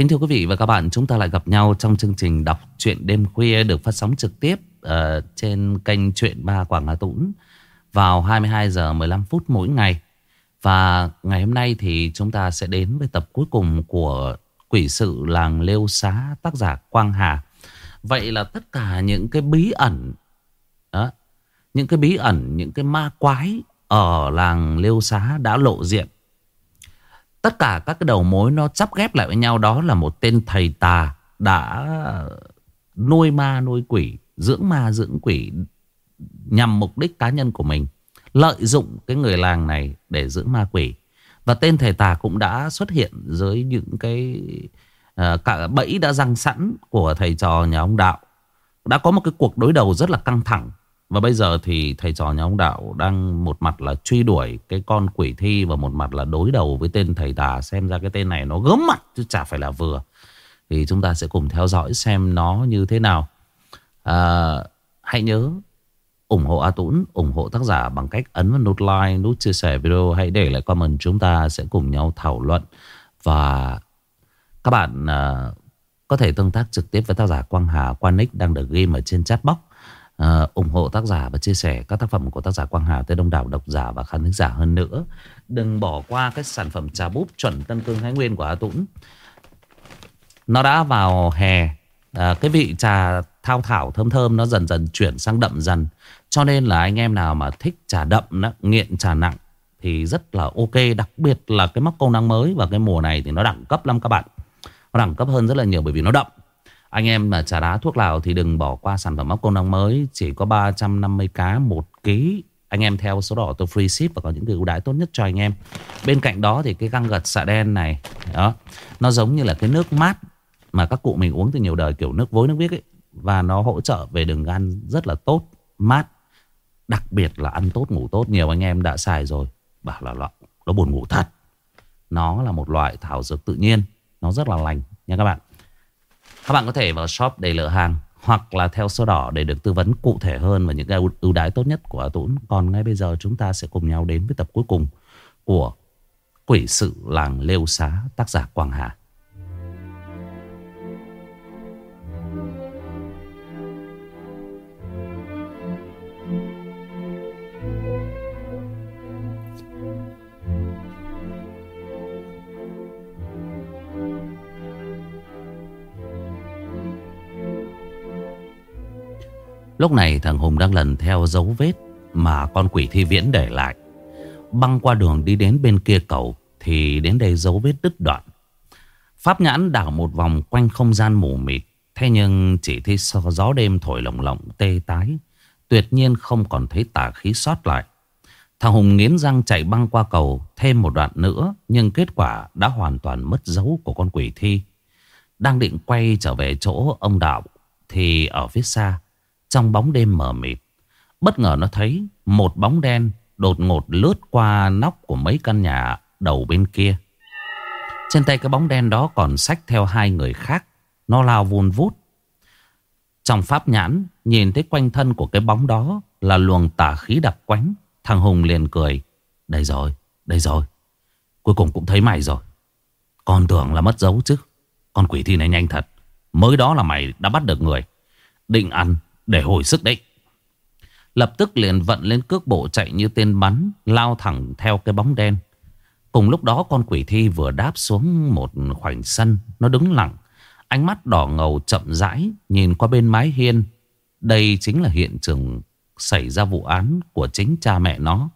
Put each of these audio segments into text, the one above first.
Kính thưa quý vị và các bạn, chúng ta lại gặp nhau trong chương trình đọc truyện đêm khuya được phát sóng trực tiếp uh, trên kênh truyện Ba Quảng Hà Tũng vào 22 giờ 15 phút mỗi ngày. Và ngày hôm nay thì chúng ta sẽ đến với tập cuối cùng của Quỷ sự làng Lêu Xá tác giả Quang Hà. Vậy là tất cả những cái bí ẩn đó, những cái bí ẩn, những cái ma quái ở làng Lêu Xá đã lộ diện. Tất cả các cái đầu mối nó chắp ghép lại với nhau đó là một tên thầy tà đã nuôi ma nuôi quỷ, dưỡng ma dưỡng quỷ nhằm mục đích cá nhân của mình. Lợi dụng cái người làng này để dưỡng ma quỷ. Và tên thầy tà cũng đã xuất hiện dưới những cái uh, cả bẫy đã răng sẵn của thầy trò nhà ông Đạo. Đã có một cái cuộc đối đầu rất là căng thẳng và bây giờ thì thầy trò nhà ông Đạo đang một mặt là truy đuổi cái con quỷ thi và một mặt là đối đầu với tên thầy tà. Xem ra cái tên này nó gớm mặt chứ chả phải là vừa. Thì chúng ta sẽ cùng theo dõi xem nó như thế nào. À, hãy nhớ ủng hộ A Tũng, ủng hộ tác giả bằng cách ấn vào nút like, nút chia sẻ video. Hãy để lại comment chúng ta sẽ cùng nhau thảo luận. Và các bạn à, có thể tương tác trực tiếp với tác giả Quang Hà qua nick đang được ghi ở trên chat box. Uh, ủng hộ tác giả và chia sẻ các tác phẩm của tác giả Quang Hà tới đông đảo độc giả và khán thính giả hơn nữa. Đừng bỏ qua cái sản phẩm trà búp chuẩn Tân Cương Thái Nguyên của A Tũng. Nó đã vào hè. À, cái vị trà thao thảo thơm thơm nó dần dần chuyển sang đậm dần. Cho nên là anh em nào mà thích trà đậm, đó, nghiện trà nặng thì rất là ok. Đặc biệt là cái móc công năng mới và cái mùa này thì nó đẳng cấp lắm các bạn. Nó đẳng cấp hơn rất là nhiều bởi vì nó đậm. Anh em mà trà đá thuốc lào thì đừng bỏ qua sản phẩm móc công năng mới. Chỉ có 350 cá một ký. Anh em theo số đỏ tôi free ship và có những cái ưu đãi tốt nhất cho anh em. Bên cạnh đó thì cái găng gật xạ đen này đó nó giống như là cái nước mát mà các cụ mình uống từ nhiều đời kiểu nước vối nước biếc ấy. Và nó hỗ trợ về đường gan rất là tốt, mát. Đặc biệt là ăn tốt ngủ tốt Nhiều anh em đã xài rồi Bảo là loại nó buồn ngủ thật Nó là một loại thảo dược tự nhiên Nó rất là lành nha các bạn các bạn có thể vào shop để lựa hàng Hoặc là theo số đỏ để được tư vấn cụ thể hơn Và những cái ưu đãi tốt nhất của tuấn. Còn ngay bây giờ chúng ta sẽ cùng nhau đến với tập cuối cùng Của Quỷ sự làng Lêu Xá, Tác giả Quang Hà. Lúc này thằng Hùng đang lần theo dấu vết mà con quỷ thi viễn để lại. Băng qua đường đi đến bên kia cầu thì đến đây dấu vết đứt đoạn. Pháp nhãn đảo một vòng quanh không gian mù mịt. Thế nhưng chỉ thấy gió đêm thổi lồng lộng, tê tái. Tuyệt nhiên không còn thấy tà khí sót lại. Thằng Hùng nghiến răng chạy băng qua cầu thêm một đoạn nữa. Nhưng kết quả đã hoàn toàn mất dấu của con quỷ thi. Đang định quay trở về chỗ ông Đạo thì ở phía xa trong bóng đêm mờ mịt. Bất ngờ nó thấy một bóng đen đột ngột lướt qua nóc của mấy căn nhà đầu bên kia. Trên tay cái bóng đen đó còn xách theo hai người khác. Nó lao vun vút. Trong pháp nhãn, nhìn thấy quanh thân của cái bóng đó là luồng tà khí đặc quánh. Thằng Hùng liền cười. Đây rồi, đây rồi. Cuối cùng cũng thấy mày rồi. Con tưởng là mất dấu chứ. Con quỷ thi này nhanh thật. Mới đó là mày đã bắt được người. Định ăn để hồi sức đấy. Lập tức liền vận lên cước bộ chạy như tên bắn, lao thẳng theo cái bóng đen. Cùng lúc đó con quỷ thi vừa đáp xuống một khoảnh sân, nó đứng lặng. Ánh mắt đỏ ngầu chậm rãi, nhìn qua bên mái hiên. Đây chính là hiện trường xảy ra vụ án của chính cha mẹ nó.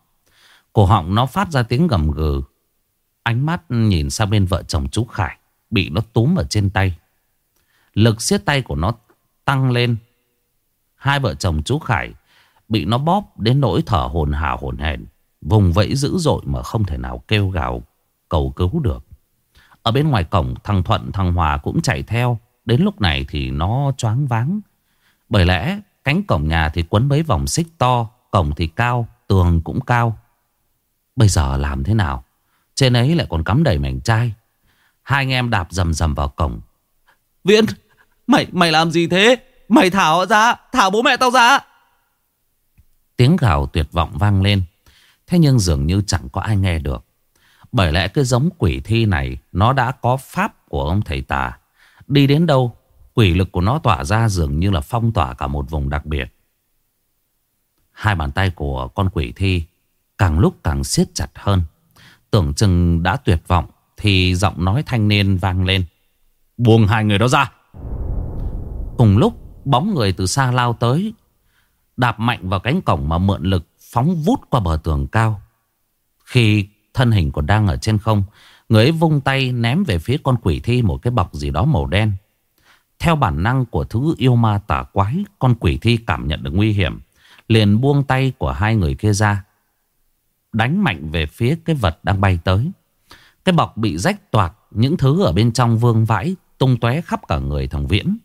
Cổ họng nó phát ra tiếng gầm gừ. Ánh mắt nhìn sang bên vợ chồng chú Khải, bị nó túm ở trên tay. Lực siết tay của nó tăng lên Hai vợ chồng chú Khải bị nó bóp đến nỗi thở hồn hào hồn hển, vùng vẫy dữ dội mà không thể nào kêu gào cầu cứu được. Ở bên ngoài cổng thằng Thuận thằng Hòa cũng chạy theo, đến lúc này thì nó choáng váng. Bởi lẽ cánh cổng nhà thì quấn mấy vòng xích to, cổng thì cao, tường cũng cao. Bây giờ làm thế nào? Trên ấy lại còn cắm đầy mảnh chai. Hai anh em đạp rầm rầm vào cổng. Viễn, mày mày làm gì thế? Mày thảo ra, Thảo bố mẹ tao ra. Tiếng gào tuyệt vọng vang lên. Thế nhưng dường như chẳng có ai nghe được. Bởi lẽ cái giống quỷ thi này, Nó đã có pháp của ông thầy tà. Đi đến đâu, Quỷ lực của nó tỏa ra dường như là phong tỏa cả một vùng đặc biệt. Hai bàn tay của con quỷ thi Càng lúc càng siết chặt hơn. Tưởng chừng đã tuyệt vọng, Thì giọng nói thanh niên vang lên. Buông hai người đó ra. Cùng lúc bóng người từ xa lao tới, Đạp mạnh vào cánh cổng mà mượn lực Phóng vút qua bờ tường cao. Khi thân hình còn đang ở trên không, Người ấy vung tay ném về phía con quỷ thi Một cái bọc gì đó màu đen. Theo bản năng của thứ yêu ma tả quái, Con quỷ thi cảm nhận được nguy hiểm, Liền buông tay của hai người kia ra, Đánh mạnh về phía cái vật đang bay tới. Cái bọc bị rách toạc, Những thứ ở bên trong vương vãi, Tung tóe khắp cả người thằng Viễn.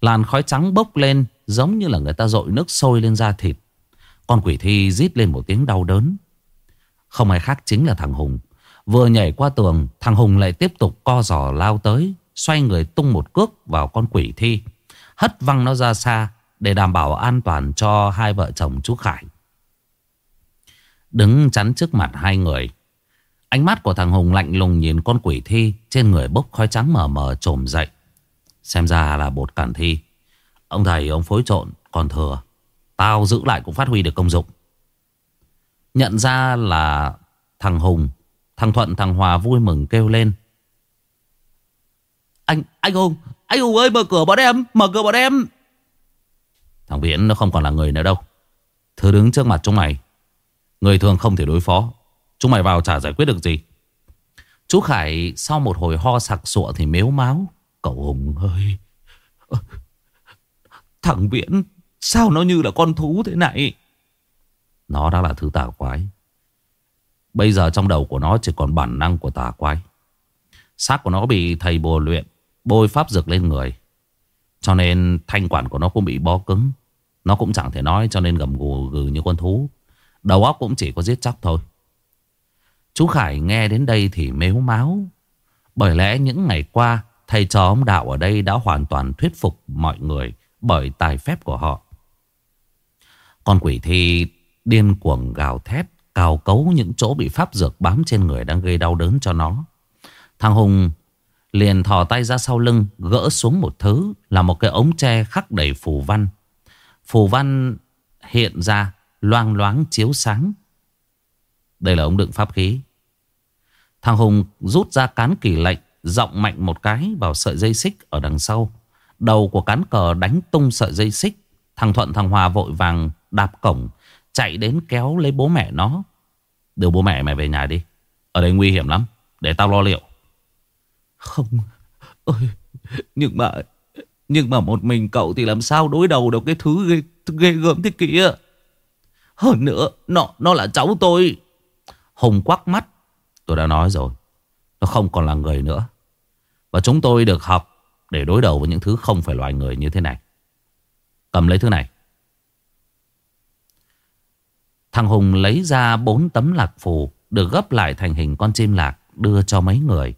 Làn khói trắng bốc lên Giống như là người ta dội nước sôi lên da thịt. Con quỷ thi rít lên một tiếng đau đớn. Không ai khác chính là thằng Hùng. Vừa nhảy qua tường, Thằng Hùng lại tiếp tục co giò lao tới, Xoay người tung một cước vào con quỷ thi, Hất văng nó ra xa Để đảm bảo an toàn cho hai vợ chồng chú Khải. Đứng chắn trước mặt hai người, Ánh mắt của thằng Hùng lạnh lùng nhìn con quỷ thi Trên người bốc khói trắng mờ mờ trồm dậy. Xem ra là bột cản thi. Ông thầy ông phối trộn còn thừa. Tao giữ lại cũng phát huy được công dụng. Nhận ra là thằng Hùng Thằng Thuận thằng Hòa vui mừng kêu lên. Anh, anh Hùng Anh Hùng ơi mở cửa bọn em Mở cửa bọn em. Thằng Viễn nó không còn là người nữa đâu. Thứ đứng trước mặt chúng mày. Người thường không thể đối phó. Chúng mày vào chả giải quyết được gì. Chú Khải sau một hồi ho sặc sụa thì mếu máu. Cậu Hùng ơi. Thằng Viễn, Sao nó như là con thú thế này? Nó đã là thứ tà quái. Bây giờ trong đầu của nó chỉ còn bản năng của tà quái. Xác của nó bị thầy bồ luyện, Bôi pháp dược lên người. Cho nên thanh quản của nó cũng bị bó cứng. Nó cũng chẳng thể nói cho nên gầm gù gừ như con thú. Đầu óc cũng chỉ có giết chóc thôi. Chú Khải nghe đến đây thì mếu máu. Bởi lẽ những ngày qua Thầy trò ông Đạo ở đây đã hoàn toàn thuyết phục mọi người Bởi tài phép của họ. Con quỷ thi điên cuồng gào thét, Cào cấu những chỗ bị pháp dược bám trên người đang gây đau đớn cho nó. Thằng Hùng liền thò tay ra sau lưng, Gỡ xuống một thứ Là một cái ống tre khắc đầy phù văn. Phù văn hiện ra Loang loáng chiếu sáng. Đây là ống đựng pháp khí. Thằng Hùng rút ra cán kỳ lệnh Giọng mạnh một cái vào sợi dây xích ở đằng sau. Đầu của cán cờ đánh tung sợi dây xích. Thằng Thuận thằng Hòa vội vàng đạp cổng Chạy đến kéo lấy bố mẹ nó. Đưa bố mẹ mày về nhà đi. Ở đây nguy hiểm lắm Để tao lo liệu. Không Ôi Nhưng mà Nhưng mà một mình cậu thì làm sao đối đầu được cái thứ ghê, ghê gớm thế kia? Hơn nữa Nó nó là cháu tôi. Hùng quắc mắt. Tôi đã nói rồi Nó không còn là người nữa và chúng tôi được học Để đối đầu với những thứ không phải loài người như thế này. Cầm lấy thứ này. Thằng Hùng lấy ra bốn tấm lạc phù Được gấp lại thành hình con chim lạc Đưa cho mấy người.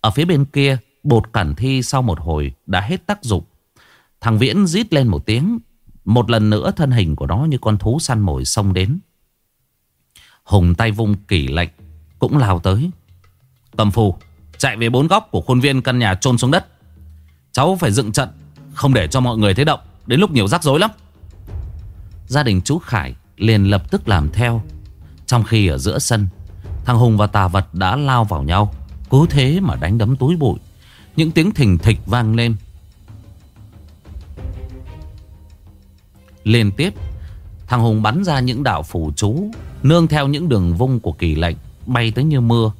Ở phía bên kia, Bột cản thi sau một hồi đã hết tác dụng. Thằng Viễn rít lên một tiếng, Một lần nữa thân hình của nó như con thú săn mồi xông đến. Hùng tay vung kỳ lệnh, Cũng lao tới. Cầm phù. Chạy về bốn góc của khuôn viên căn nhà chôn xuống đất. Cháu phải dựng trận, Không để cho mọi người thấy động, Đến lúc nhiều rắc rối lắm. Gia đình chú Khải liền lập tức làm theo. Trong khi ở giữa sân, Thằng Hùng và tà vật đã lao vào nhau cứ thế mà đánh đấm túi bụi. Những tiếng thình thịch vang lên. Liên tiếp, Thằng Hùng bắn ra những đạo phủ chú, Nương theo những đường vung của kỳ lệnh, Bay tới như mưa.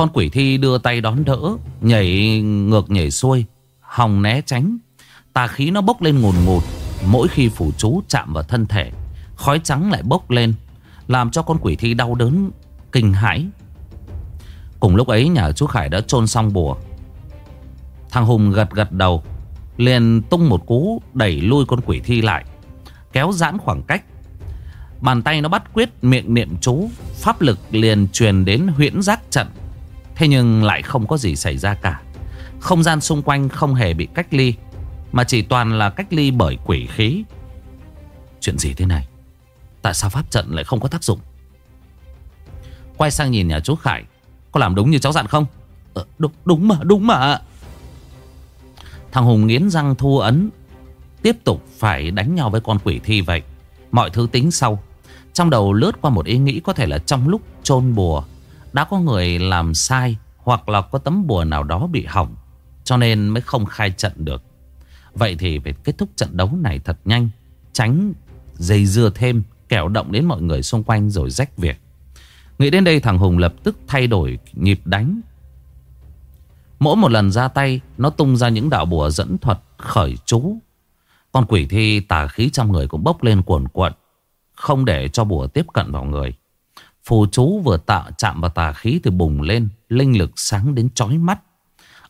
Con quỷ thi đưa tay đón đỡ, Nhảy ngược nhảy xuôi, Hòng né tránh. Tà khí nó bốc lên ngùn ngụt, Mỗi khi phủ chú chạm vào thân thể, Khói trắng lại bốc lên, Làm cho con quỷ thi đau đớn, Kinh hãi. Cùng lúc ấy, nhà chú Khải đã chôn xong bùa. Thằng Hùng gật gật đầu, Liền tung một cú Đẩy lui con quỷ thi lại, Kéo giãn khoảng cách. Bàn tay nó bắt quyết miệng niệm chú, Pháp lực liền truyền đến huyễn giác trận. Thế nhưng lại không có gì xảy ra cả. Không gian xung quanh không hề bị cách ly Mà chỉ toàn là cách ly bởi quỷ khí. Chuyện gì thế này? Tại sao pháp trận lại không có tác dụng? Quay sang nhìn nhà chú Khải Có làm đúng như cháu dặn không? Ờ, đúng, đúng mà đúng mà. Thằng Hùng nghiến răng thu ấn Tiếp tục phải đánh nhau với con quỷ thi vậy. Mọi thứ tính sau. Trong đầu lướt qua một ý nghĩ có thể là trong lúc chôn bùa đã có người làm sai Hoặc là có tấm bùa nào đó bị hỏng, Cho nên mới không khai trận được. Vậy thì phải kết thúc trận đấu này thật nhanh, Tránh dây dưa thêm Kẻo động đến mọi người xung quanh rồi rách việc. Nghĩ đến đây, thằng Hùng lập tức thay đổi nhịp đánh. Mỗi một lần ra tay, Nó tung ra những đạo bùa dẫn thuật khởi chú. Con quỷ thi tà khí trong người cũng bốc lên cuồn cuộn, Không để cho bùa tiếp cận vào người. Phù chú vừa tạo chạm vào tà khí thì bùng lên, Linh lực sáng đến chói mắt.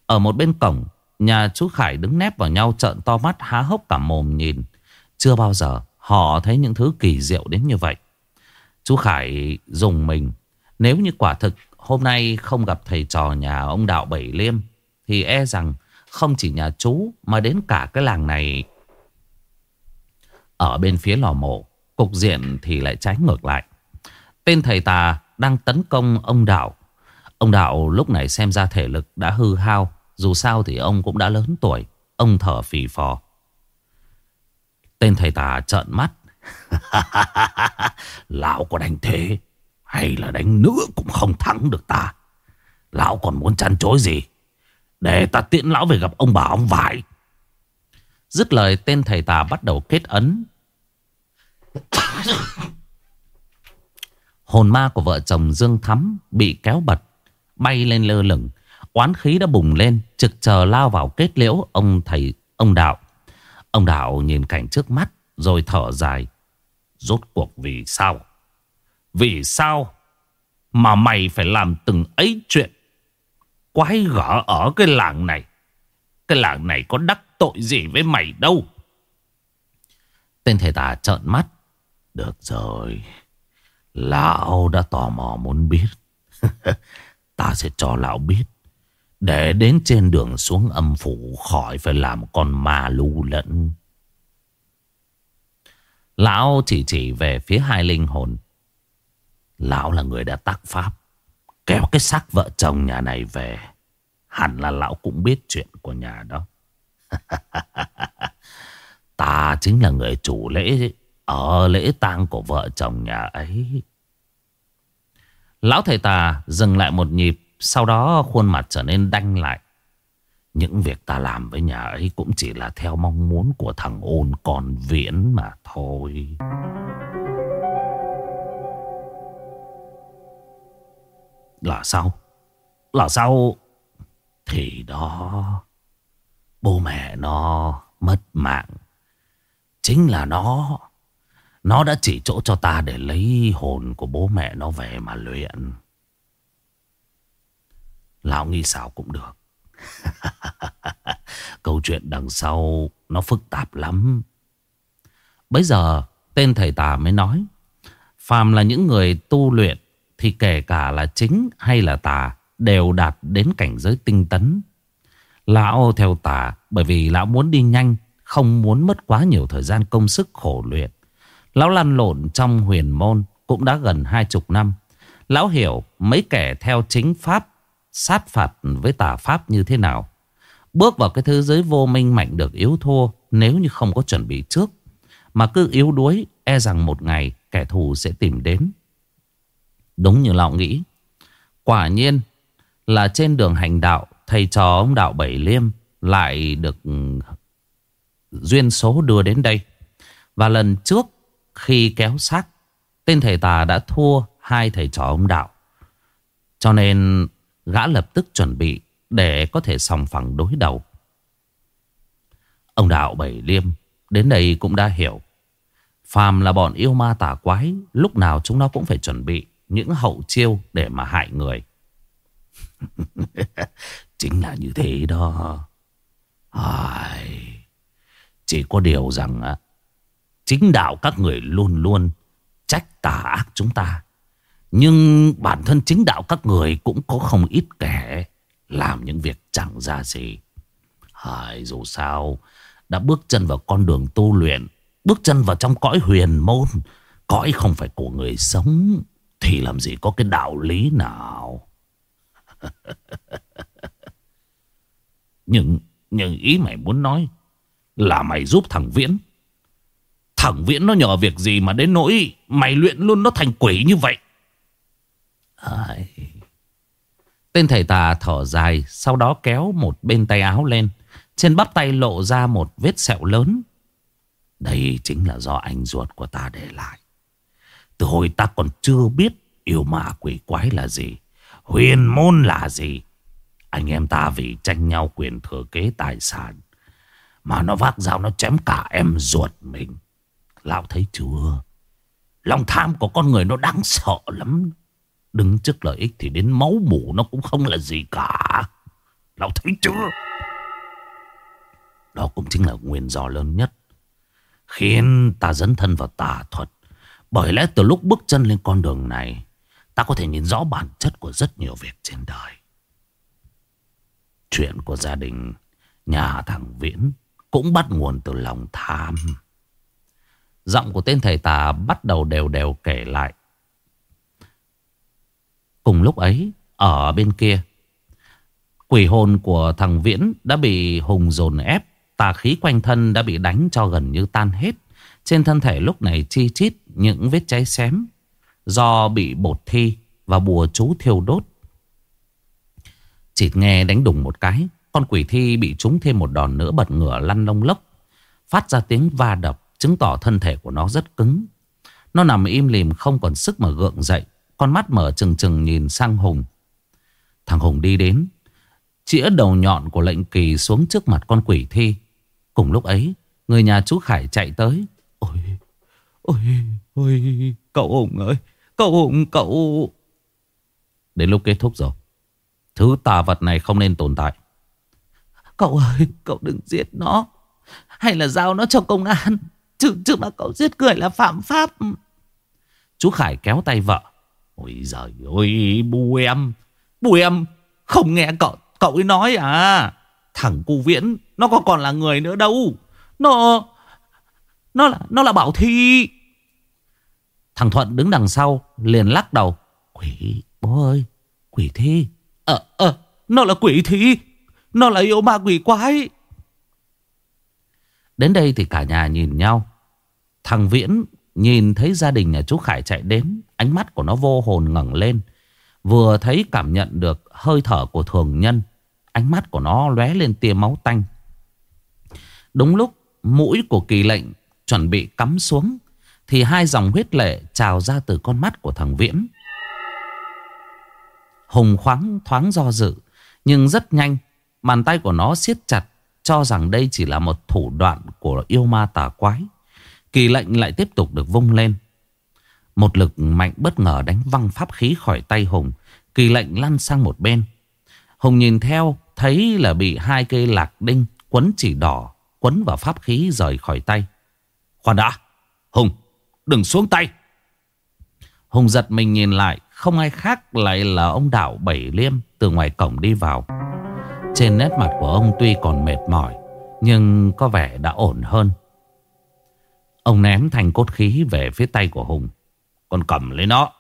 Ở một bên cổng, Nhà chú Khải đứng nép vào nhau trợn to mắt, há hốc cả mồm nhìn. Chưa bao giờ họ thấy những thứ kỳ diệu đến như vậy. Chú Khải dùng mình, Nếu như quả thực hôm nay không gặp thầy trò nhà ông Đạo Bảy Liêm, Thì e rằng không chỉ nhà chú mà đến cả cái làng này. Ở bên phía lò mộ, Cục diện thì lại trái ngược lại. Tên thầy tà đang tấn công ông Đạo. Ông Đạo lúc này xem ra thể lực đã hư hao, Dù sao thì ông cũng đã lớn tuổi, Ông thở phì phò. Tên thầy tà trợn mắt. Lão có đánh thế, Hay là đánh nữa cũng không thắng được ta. Lão còn muốn chăn chối gì? Để ta tiễn lão về gặp ông bà ông vải. Dứt lời, tên thầy tà bắt đầu kết ấn. Hồn ma của vợ chồng Dương Thắm Bị kéo bật, Bay lên lơ lửng. Oán khí đã bùng lên, Trực chờ lao vào kết liễu ông thầy, ông đạo. Ông đạo nhìn cảnh trước mắt, Rồi thở dài. Rốt cuộc vì sao? Vì sao Mà mày phải làm từng ấy chuyện? Quái gở ở cái làng này. Cái làng này có đắc tội gì với mày đâu? Tên thầy tà trợn mắt. Được rồi. Lão đã tò mò muốn biết. Ta sẽ cho lão biết. Để đến trên đường xuống âm phủ Khỏi phải làm con ma lưu lẫn. Lão chỉ chỉ về phía hai linh hồn. Lão là người đã tác pháp, Kéo cái xác vợ chồng nhà này về. Hẳn là lão cũng biết chuyện của nhà đó. Ta chính là người chủ lễ ở lễ tang của vợ chồng nhà ấy. Lão thầy tà dừng lại một nhịp, Sau đó khuôn mặt trở nên đanh lại. Những việc ta làm với nhà ấy Cũng chỉ là theo mong muốn của thằng ôn còn viễn mà thôi. Là sao? Là sao? Thì đó, Bố mẹ nó mất mạng. Chính là nó. Nó đã chỉ chỗ cho ta để lấy hồn của bố mẹ nó về mà luyện. Lão nghĩ sao cũng được. Câu chuyện đằng sau Nó phức tạp lắm. Bây giờ, Tên thầy tà mới nói, Phàm là những người tu luyện Thì kể cả là chính hay là tà Đều đạt đến cảnh giới tinh tấn. Lão theo tà, Bởi vì lão muốn đi nhanh, Không muốn mất quá nhiều thời gian công sức khổ luyện. Lão lăn lộn trong huyền môn Cũng đã gần hai chục năm. Lão hiểu mấy kẻ theo chính pháp, Sát phạt với tà pháp như thế nào. Bước vào cái thế giới vô minh mạnh được yếu thua Nếu như không có chuẩn bị trước, Mà cứ yếu đuối E rằng một ngày kẻ thù sẽ tìm đến. Đúng như lão nghĩ. Quả nhiên là trên đường hành đạo, Thầy trò ông đạo Bảy Liêm Lại được duyên số đưa đến đây. Và lần trước khi kéo xác, Tên thầy tà đã thua hai thầy trò ông đạo. Cho nên gã lập tức chuẩn bị Để có thể sòng phẳng đối đầu. Ông đạo Bảy Liêm Đến đây cũng đã hiểu. Phàm là bọn yêu ma tà quái, Lúc nào chúng nó cũng phải chuẩn bị Những hậu chiêu để mà hại người. Chính là như thế đó. Ai... Chỉ có điều rằng Chính đạo các người luôn luôn Trách tà ác chúng ta. Nhưng bản thân chính đạo các người Cũng có không ít kẻ Làm những việc chẳng ra gì. Ai, Dù sao Đã bước chân vào con đường tu luyện Bước chân vào trong cõi huyền môn Cõi không phải của người sống Thì làm gì có cái đạo lý nào? Nhưng, nhưng ý mày muốn nói là mày giúp thằng Viễn. Thằng Viễn nó nhờ việc gì mà đến nỗi mày luyện luôn nó thành quỷ như vậy. Ai... Tên thầy tà thở dài, Sau đó kéo một bên tay áo lên. Trên bắp tay lộ ra một vết sẹo lớn. Đây chính là do anh ruột của ta để lại. Từ hồi ta còn chưa biết Yêu ma quỷ quái là gì, Huyền môn là gì, Anh em ta vì tranh nhau quyền thừa kế tài sản Mà nó vác dao nó chém cả em ruột mình. Lão thấy chưa Lòng tham của con người nó đáng sợ lắm Đứng trước lợi ích thì đến máu mủ nó cũng không là gì cả. Lão thấy chưa? Đó cũng chính là nguyên do lớn nhất. Khiến ta dấn thân vào tà thuật. Bởi lẽ từ lúc bước chân lên con đường này, ta có thể nhìn rõ bản chất của rất nhiều việc trên đời. Chuyện của gia đình nhà thằng Viễn cũng bắt nguồn từ lòng tham. Giọng của tên thầy tà bắt đầu đều đều kể lại. Cùng lúc ấy, Ở bên kia, Quỷ hồn của thằng Viễn Đã bị Hùng dồn ép, Tà khí quanh thân đã bị đánh cho gần như tan hết. Trên thân thể lúc này chi chít Những vết cháy xém Do bị bột thi Và bùa chú thiêu đốt. Chỉ nghe đánh đùng một cái, Con quỷ thi bị trúng thêm một đòn nữa Bật ngửa lăn lông lốc, Phát ra tiếng va đập. Chứng tỏ thân thể của nó rất cứng. Nó nằm im lìm không còn sức mà gượng dậy. Con mắt mở trừng trừng nhìn sang Hùng. Thằng Hùng đi đến Chĩa đầu nhọn của lệnh kỳ xuống trước mặt con quỷ thi. Cùng lúc ấy Người nhà chú Khải chạy tới. Ôi Ôi Ôi Cậu Hùng ơi Cậu Hùng cậu. Đến lúc kết thúc rồi Thứ tà vật này không nên tồn tại. Cậu ơi Cậu đừng giết nó Hay là giao nó cho công an Chứ, chứ mà cậu giết người là phạm pháp. Chú Khải kéo tay vợ. Ôi giời ơi bu em Bu em không nghe cậu Cậu ấy nói à. Thằng cu viễn nó có còn là người nữa đâu. Nó Nó là nó là bảo thi. Thằng Thuận đứng đằng sau Liền lắc đầu. Quỷ bố ơi Quỷ thi. Ờ ờ Nó là quỷ thi. Nó là yêu ma quỷ quái. Đến đây thì cả nhà nhìn nhau. Thằng Viễn Nhìn thấy gia đình nhà chú Khải chạy đến, Ánh mắt của nó vô hồn ngẩng lên, Vừa thấy cảm nhận được hơi thở của thường nhân, Ánh mắt của nó lóe lên tia máu tanh. Đúng lúc mũi của kỳ lệnh chuẩn bị cắm xuống, Thì hai dòng huyết lệ trào ra từ con mắt của thằng Viễn. Hùng khoáng thoáng do dự, Nhưng rất nhanh, Bàn tay của nó siết chặt, Cho rằng đây chỉ là một thủ đoạn của yêu ma tà quái. Kỳ lệnh lại tiếp tục được vung lên. Một lực mạnh bất ngờ đánh văng pháp khí khỏi tay Hùng. Kỳ lệnh lăn sang một bên. Hùng nhìn theo, thấy là bị hai cây lạc đinh quấn chỉ đỏ, quấn vào pháp khí rời khỏi tay. Khoan đã! Hùng! Đừng xuống tay! Hùng giật mình nhìn lại, Không ai khác lại là ông đạo Bảy Liêm Từ ngoài cổng đi vào Trên nét mặt của ông tuy còn mệt mỏi, Nhưng có vẻ đã ổn hơn Ông ném thành cốt khí về phía tay của Hùng. con cầm lấy nó.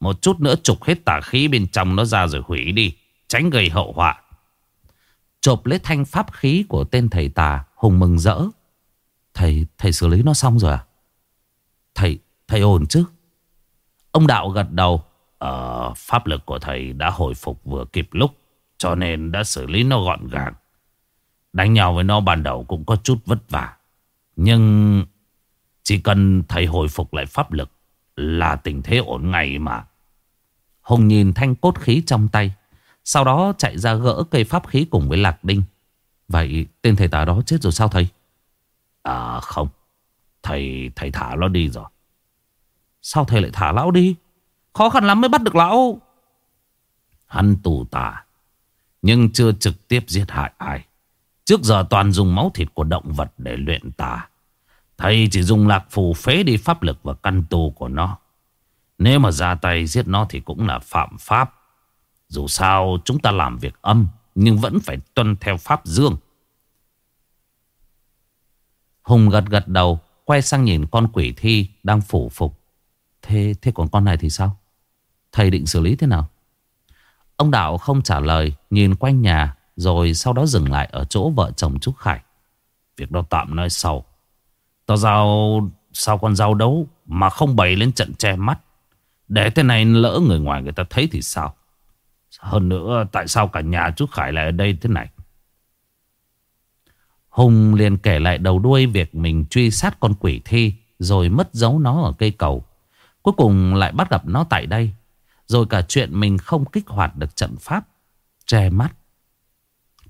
Một chút nữa trục hết tà khí bên trong nó ra rồi hủy đi. Tránh gây hậu họa. Chộp lấy thanh pháp khí của tên thầy tà. Hùng mừng rỡ. Thầy, thầy xử lý nó xong rồi à? Thầy, thầy ổn chứ? Ông Đạo gật đầu. Ờ, pháp lực của thầy đã hồi phục vừa kịp lúc. Cho nên đã xử lý nó gọn gàng. Đánh nhau với nó ban đầu cũng có chút vất vả. Nhưng chỉ cần thầy hồi phục lại pháp lực Là tình thế ổn ngay mà. Hùng nhìn thanh cốt khí trong tay Sau đó chạy ra gỡ cây pháp khí cùng với Lạc Đinh. Vậy tên thầy tà đó chết rồi sao thầy? À không. Thầy thầy thả nó đi rồi. Sao thầy lại thả lão đi? Khó khăn lắm mới bắt được lão. Hắn tù tà Nhưng chưa trực tiếp giết hại ai. Trước giờ toàn dùng máu thịt của động vật để luyện tà Thầy chỉ dùng lạc phù phế đi pháp lực và căn tu của nó. Nếu mà ra tay giết nó thì cũng là phạm pháp. Dù sao chúng ta làm việc âm nhưng vẫn phải tuân theo pháp dương. Hùng gật gật đầu quay sang nhìn con quỷ thi đang phủ phục. Thế, thế còn con này thì sao? Thầy định xử lý thế nào? Ông Đạo không trả lời Nhìn quanh nhà Rồi sau đó dừng lại ở chỗ vợ chồng trúc Khải Việc đó tạm nói sau Tao giao Sao con giao đấu Mà không bày lên trận che mắt. Để thế này lỡ người ngoài người ta thấy thì sao? Hơn nữa, Tại sao cả nhà chú Khải lại ở đây thế này? Hùng liền kể lại đầu đuôi Việc mình truy sát con quỷ thi, Rồi mất dấu nó ở cây cầu. Cuối cùng lại bắt gặp nó tại đây, Rồi cả chuyện mình không kích hoạt được trận pháp, Che mắt.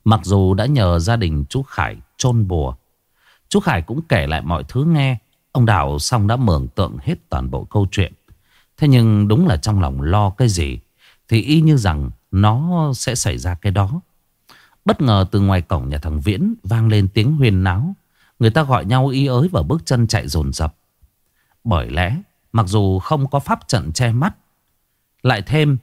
Mặc dù đã nhờ gia đình chú Khải chôn bùa Chú Khải cũng kể lại mọi thứ nghe. Ông Đào xong đã mường tượng hết toàn bộ câu chuyện. Thế nhưng đúng là trong lòng lo cái gì, Thì y như rằng nó sẽ xảy ra cái đó. Bất ngờ từ ngoài cổng nhà thằng Viễn vang lên tiếng huyên náo. Người ta gọi nhau y ới và bước chân chạy dồn dập. Bởi lẽ, mặc dù không có pháp trận che mắt, Lại thêm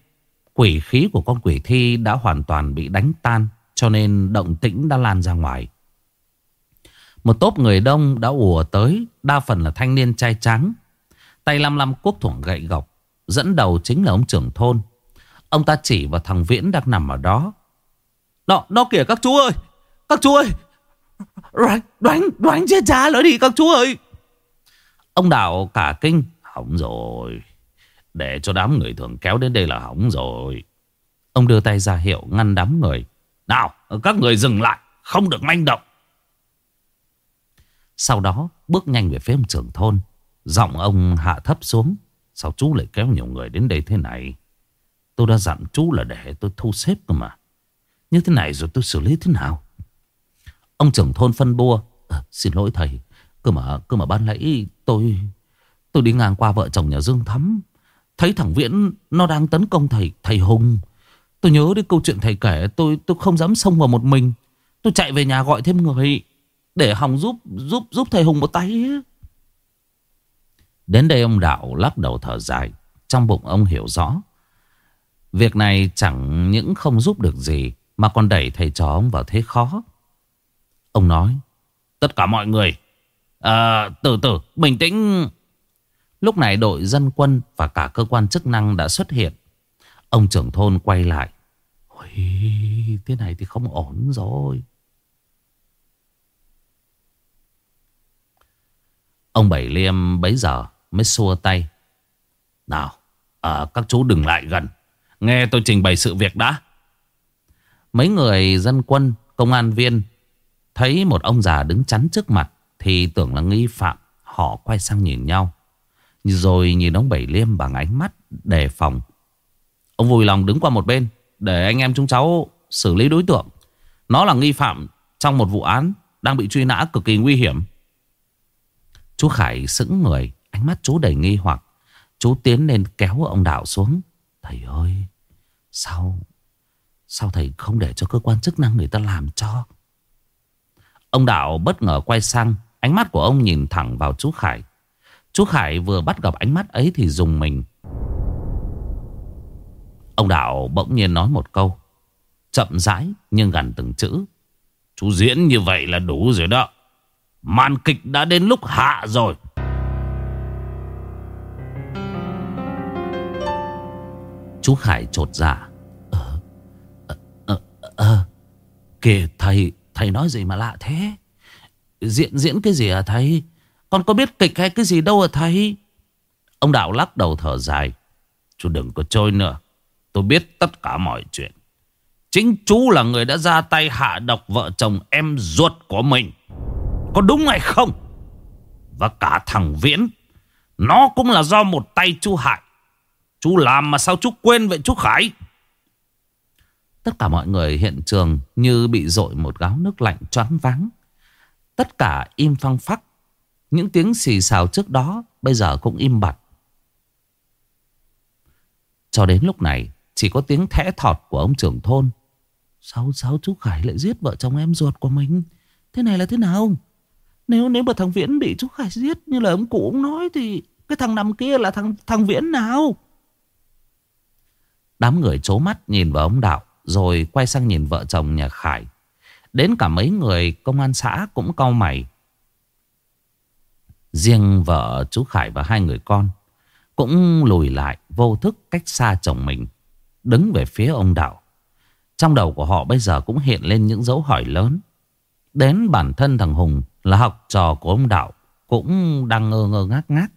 quỷ khí của con quỷ thi đã hoàn toàn bị đánh tan, Cho nên động tĩnh đã lan ra ngoài một tốp người đông đã ùa tới Đa phần là thanh niên trai trắng Tay lăm lăm cuốc thủng gậy gọc Dẫn đầu chính là ông trưởng thôn. Ông ta chỉ vào thằng Viễn đang nằm ở đó. Đó, đó kìa các chú ơi! Các chú ơi! Đoán, đoán, đoán chết cha nữa đi các chú ơi! Ông Đạo cả kinh. Hỏng rồi. Để cho đám người thường kéo đến đây là hỏng rồi. Ông đưa tay ra hiệu ngăn đám người. Nào các người dừng lại. Không được manh động sau đó bước nhanh về phía ông trưởng thôn. Giọng ông hạ thấp xuống Sao chú lại kéo nhiều người đến đây thế này? Tôi đã dặn chú là để tôi thu xếp cơ mà. Như thế này rồi tôi xử lý thế nào? Ông trưởng thôn phân bua à, Xin lỗi thầy Cơ mà, cơ mà ban nãy tôi Tôi đi ngang qua vợ chồng nhà Dương Thắm. Thấy thằng Viễn nó đang tấn công thầy thầy Hùng. Tôi nhớ đến câu chuyện thầy kể Tôi tôi không dám xông vào một mình. Tôi chạy về nhà gọi thêm người để Hồng giúp giúp giúp thầy Hùng một tay Đến đây ông Đạo lắc đầu thở dài. Trong bụng ông hiểu rõ Việc này chẳng những không giúp được gì Mà còn đẩy thầy trò ông vào thế khó. Ông nói Tất cả mọi người à, Từ từ bình tĩnh. Lúc này đội dân quân và cả cơ quan chức năng đã xuất hiện. Ông trưởng thôn quay lại. Ôi, Thế này thì không ổn rồi. Ông Bảy Liêm bấy giờ mới xua tay. Nào, à, các chú đừng lại gần. Nghe tôi trình bày sự việc đã. Mấy người dân quân, công an viên thấy một ông già đứng chắn trước mặt thì tưởng là nghi phạm. Họ quay sang nhìn nhau. Rồi nhìn ông Bảy Liêm bằng ánh mắt đề phòng. Ông vui lòng đứng qua một bên để anh em chúng cháu xử lý đối tượng. Nó là nghi phạm trong một vụ án đang bị truy nã cực kỳ nguy hiểm. Chú Khải sững người, Ánh mắt chú đầy nghi hoặc. Chú tiến lên kéo ông Đạo xuống. Thầy ơi, Sao Sao thầy không để cho cơ quan chức năng người ta làm cho? Ông Đạo bất ngờ quay sang, Ánh mắt của ông nhìn thẳng vào chú Khải. Chú Khải vừa bắt gặp ánh mắt ấy thì dùng mình. Ông Đạo bỗng nhiên nói một câu, Chậm rãi nhưng gần từng chữ. Chú diễn như vậy là đủ rồi đó. Màn kịch đã đến lúc hạ rồi. Chú Khải trột dạ. Ờ, ờ Ờ Ờ. Kìa, thầy Thầy nói gì mà lạ thế? Diễn diễn cái gì à thầy? Con có biết kịch hay cái gì đâu à thầy? Ông Đạo lắc đầu thở dài. Chú đừng có trôi nữa. Tôi biết tất cả mọi chuyện. Chính chú là người đã ra tay hạ độc vợ chồng em ruột của mình có đúng hay không? Và cả thằng Viễn, Nó cũng là do một tay chú hại Chú làm mà sao chú quên vậy chú Khải? Tất cả mọi người hiện trường Như bị dội một gáo nước lạnh choáng váng. Tất cả im phăng phắc. Những tiếng xì xào trước đó Bây giờ cũng im bặt. Cho đến lúc này, Chỉ có tiếng thẽ thọt của ông trưởng thôn. Sao sao chú Khải lại giết vợ chồng em ruột của mình? Thế này là thế nào? Nếu nếu mà thằng Viễn bị chú Khải giết như là ông cụ ông nói thì cái thằng nằm kia là thằng thằng Viễn nào? Đám người chố mắt nhìn vào ông Đạo, rồi quay sang nhìn vợ chồng nhà Khải. Đến cả mấy người công an xã cũng cau mày. Riêng vợ chú Khải và hai người con cũng lùi lại vô thức cách xa chồng mình. Đứng về phía ông Đạo. Trong đầu của họ bây giờ cũng hiện lên những dấu hỏi lớn. Đến bản thân thằng Hùng là học trò của ông Đạo cũng đang ngơ ngơ ngác ngác.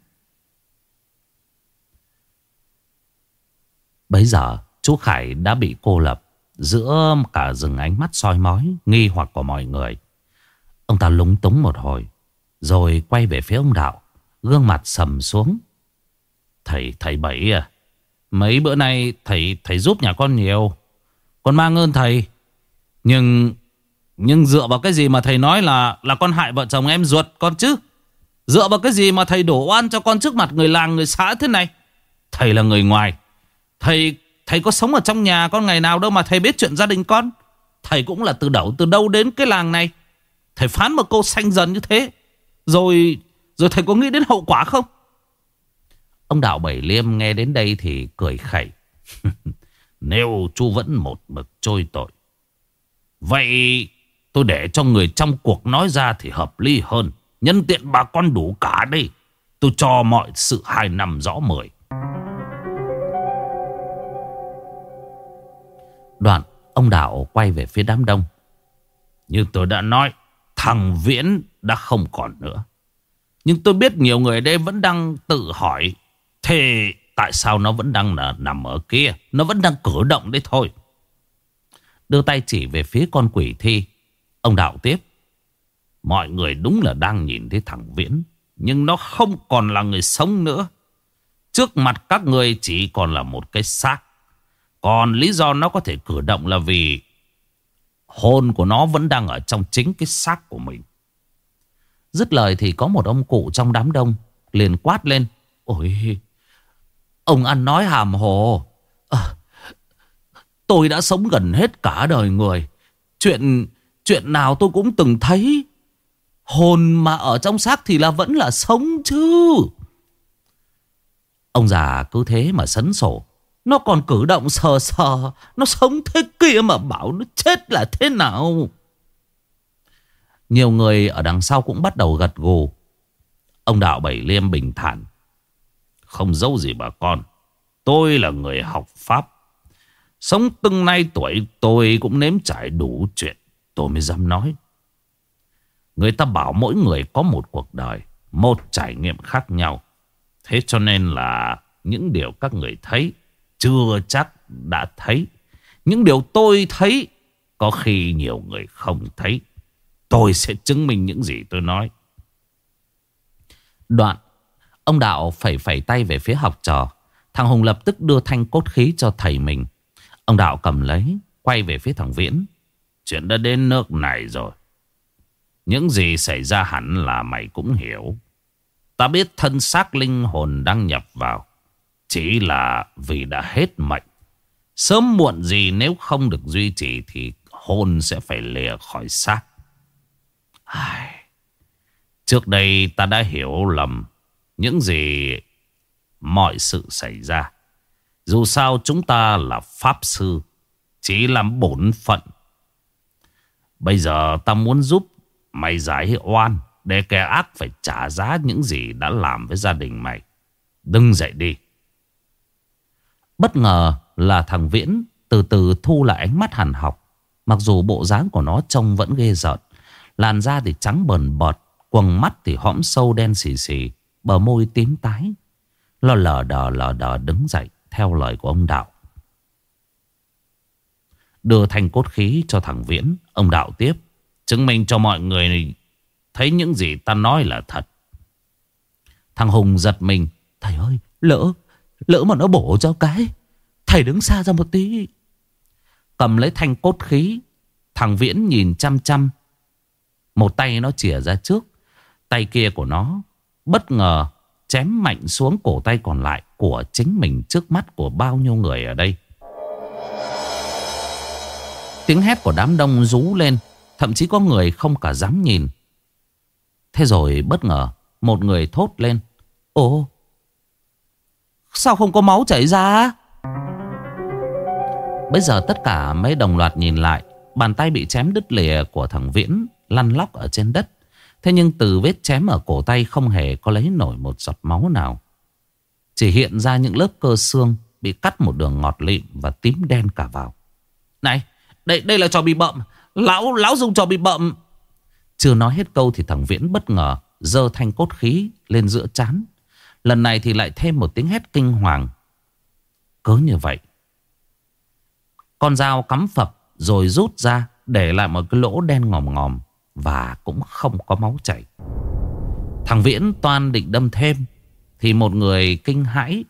Bây giờ chú Khải đã bị cô lập giữa cả rừng ánh mắt soi mói, nghi hoặc của mọi người. Ông ta lúng túng một hồi, rồi quay về phía ông Đạo, gương mặt sầm xuống. Thầy, thầy Bảy à, mấy bữa nay thầy thầy giúp nhà con nhiều, con mang ơn thầy. Nhưng nhưng dựa vào cái gì mà thầy nói là là con hại vợ chồng em ruột con chứ? Dựa vào cái gì mà thầy đổ oan cho con trước mặt người làng, người xã thế này? Thầy là người ngoài. Thầy thầy có sống ở trong nhà con ngày nào đâu mà thầy biết chuyện gia đình con. Thầy cũng là từ đầu, từ đâu đến cái làng này. Thầy phán một câu xanh dần như thế. Rồi rồi thầy có nghĩ đến hậu quả không? Ông đạo Bảy Liêm nghe đến đây thì cười khẩy. Nếu chú vẫn một mực trôi tội. Vậy tôi để cho người trong cuộc nói ra thì hợp lý hơn. Nhân tiện bà con đủ cả đi Tôi cho mọi sự hài nằm rõ mười. Đoạn ông Đạo quay về phía đám đông. Như tôi đã nói, thằng Viễn đã không còn nữa. Nhưng tôi biết nhiều người đây vẫn đang tự hỏi. Thế tại sao nó vẫn đang nằm ở kia? Nó vẫn đang cử động đấy thôi. Đưa tay chỉ về phía con quỷ thi. Ông Đạo tiếp. Mọi người đúng là đang nhìn thấy thằng Viễn. Nhưng nó không còn là người sống nữa. Trước mặt các người chỉ còn là một cái xác. Còn lý do nó có thể cử động là vì hồn của nó vẫn đang ở trong chính cái xác của mình. Dứt lời thì có một ông cụ trong đám đông liền quát lên. Ôi, ông ăn nói hàm hồ. À, tôi đã sống gần hết cả đời người. Chuyện chuyện nào tôi cũng từng thấy. Hồn mà ở trong xác thì là vẫn là sống chứ. Ông già cứ thế mà sấn sổ. Nó còn cử động sờ sờ. Nó sống thế kia mà bảo nó chết là thế nào? Nhiều người ở đằng sau cũng bắt đầu gật gù. Ông Đạo Bảy Liêm bình thản. Không giấu gì bà con. Tôi là người học Pháp. Sống từng nay tuổi tôi cũng nếm trải đủ chuyện. Tôi mới dám nói Người ta bảo mỗi người có một cuộc đời Một trải nghiệm khác nhau Thế cho nên là những điều các người thấy chưa chắc đã thấy. Những điều tôi thấy có khi nhiều người không thấy. Tôi sẽ chứng minh những gì tôi nói. Đoạn, ông Đạo phẩy phẩy tay về phía học trò. Thằng Hùng lập tức đưa thanh cốt khí cho thầy mình. Ông Đạo cầm lấy, quay về phía thằng Viễn. Chuyện đã đến nước này rồi. Những gì xảy ra hẳn là mày cũng hiểu. Ta biết thân xác linh hồn đang nhập vào. Chỉ là vì đã hết mệnh. Sớm muộn gì nếu không được duy trì thì hồn sẽ phải lìa khỏi xác. Ai... Trước đây ta đã hiểu lầm những gì mọi sự xảy ra. Dù sao chúng ta là pháp sư, chỉ làm bổn phận. Bây giờ ta muốn giúp mày giải oan để kẻ ác phải trả giá những gì đã làm với gia đình mày. Đừng dậy đi. Bất ngờ là thằng Viễn từ từ thu lại ánh mắt hằn học. Mặc dù bộ dáng của nó trông vẫn ghê rợn. Làn da thì trắng bờn bọt. Quầng mắt thì hõm sâu đen xì xì. Bờ môi tím tái. Lo lờ đờ lờ đờ đứng dậy theo lời của ông Đạo. Đưa thanh cốt khí cho thằng Viễn. Ông Đạo tiếp. Chứng minh cho mọi người thấy những gì ta nói là thật. Thằng Hùng giật mình. Thầy ơi, lỡ, Lỡ mà nó bổ cho cái Thầy đứng xa ra một tí Cầm lấy thanh cốt khí Thằng Viễn nhìn chăm chăm Một tay nó chìa ra trước Tay kia của nó Bất ngờ chém mạnh xuống cổ tay còn lại Của chính mình trước mắt của bao nhiêu người ở đây Tiếng hét của đám đông rú lên, Thậm chí có người không cả dám nhìn. Thế rồi bất ngờ, Một người thốt lên, Ồ, Sao không có máu chảy ra? Bây giờ tất cả mấy đồng loạt nhìn lại, Bàn tay bị chém đứt lìa của thằng Viễn Lăn lóc ở trên đất. Thế nhưng từ vết chém ở cổ tay Không hề có lấy nổi một giọt máu nào. Chỉ hiện ra những lớp cơ xương Bị cắt một đường ngọt lịm Và tím đen cả vào. Này đây đây là trò bị bậm Lão lão dùng trò bị bậm Chưa nói hết câu thì thằng Viễn bất ngờ Dơ thanh cốt khí lên giữa chán Lần này thì lại thêm một tiếng hét kinh hoàng. Cứ như vậy, Con dao cắm phập Rồi rút ra, Để lại một cái lỗ đen ngòm ngòm Và cũng không có máu chảy. Thằng Viễn toan định đâm thêm, Thì một người kinh hãi,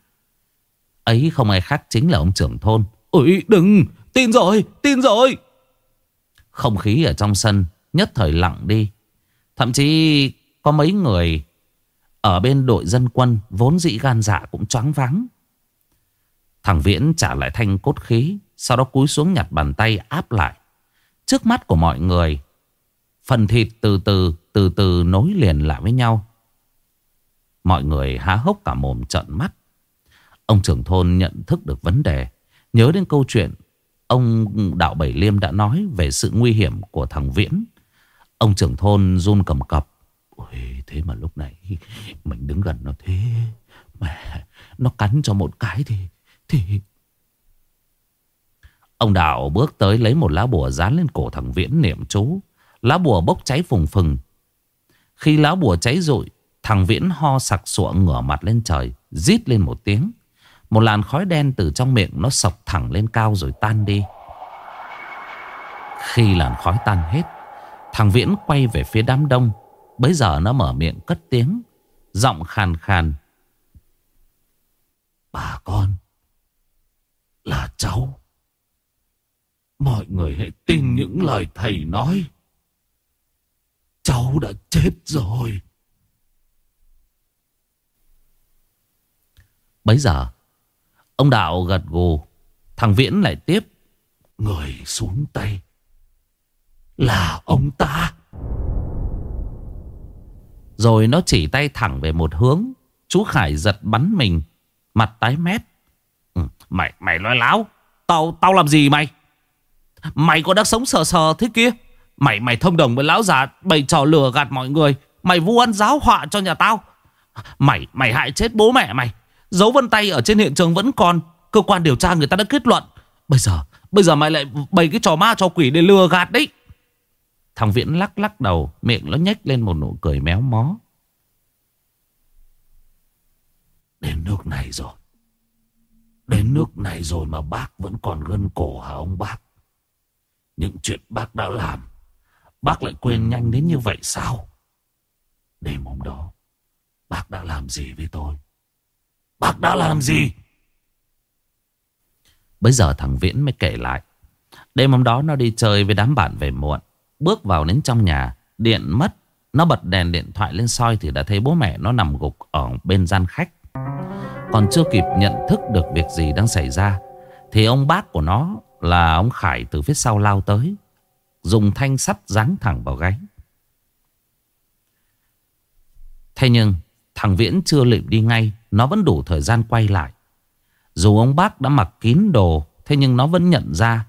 Ấy không ai khác chính là ông trưởng thôn. Ôi, đừng! Tin rồi tin rồi. Không khí ở trong sân, Nhất thời lặng đi. Thậm chí có mấy người Ở bên đội dân quân Vốn dĩ gan dạ cũng choáng váng. Thằng Viễn trả lại thanh cốt khí, Sau đó cúi xuống nhặt bàn tay áp lại. Trước mắt của mọi người, Phần thịt từ từ Từ từ nối liền lại với nhau. Mọi người há hốc cả mồm trợn mắt. Ông trưởng thôn nhận thức được vấn đề, Nhớ đến câu chuyện Ông Đạo Bảy Liêm đã nói Về sự nguy hiểm của thằng Viễn. Ông trưởng thôn run cầm cập. Ôi, Thế mà lúc này Mình đứng gần nó thế Mẹ Nó cắn cho một cái thì Thì Ông Đạo bước tới lấy một lá bùa dán lên cổ thằng Viễn niệm chú. Lá bùa bốc cháy phùng phừng. Khi lá bùa cháy rụi Thằng Viễn ho sặc sụa ngửa mặt lên trời Rít lên một tiếng. Một làn khói đen từ trong miệng Nó sọc thẳng lên cao rồi tan đi. Khi làn khói tan hết, Thằng Viễn quay về phía đám đông. Bấy giờ nó mở miệng cất tiếng, Giọng khàn khàn. Bà con, Là cháu. Mọi người hãy tin những lời thầy nói. Cháu đã chết rồi. Bấy giờ Ông Đạo gật gù. Thằng Viễn lại tiếp. Người xuống tay Là ông ta. Rồi nó chỉ tay thẳng về một hướng. Chú Khải giật bắn mình. Mặt tái mét. Ừ, Mày mày nói láo. Tao tao làm gì mày? Mày có đang sống sờ sờ thế kia? Mày mày thông đồng với lão già Bày trò lừa gạt mọi người. Mày vu ăn giáo họa cho nhà tao. Mày mày hại chết bố mẹ mày Dấu vân tay ở trên hiện trường vẫn còn. Cơ quan điều tra người ta đã kết luận. Bây giờ Bây giờ mày lại bày cái trò ma, trò quỷ để lừa gạt đấy. Thằng Viễn lắc lắc đầu, Miệng nó nhếch lên một nụ cười méo mó. Đến nước này rồi. Đến nước này rồi mà bác vẫn còn gân cổ hả ông bác? Những chuyện bác đã làm, Bác lại quên nhanh đến như vậy sao? Đêm hôm đó, Bác đã làm gì với tôi? Bác đã làm gì? Bây giờ thằng Viễn mới kể lại. Đêm hôm đó nó đi chơi với đám bạn về muộn. Bước vào đến trong nhà, Điện mất. Nó bật đèn điện thoại lên soi Thì đã thấy bố mẹ nó nằm gục ở bên gian khách. Còn chưa kịp nhận thức được việc gì đang xảy ra, Thì ông bác của nó Là ông Khải từ phía sau lao tới, Dùng thanh sắt giáng thẳng vào gáy. Thế nhưng, Thằng Viễn chưa lịp đi ngay. Nó vẫn đủ thời gian quay lại. Dù ông bác đã mặc kín đồ, Thế nhưng nó vẫn nhận ra.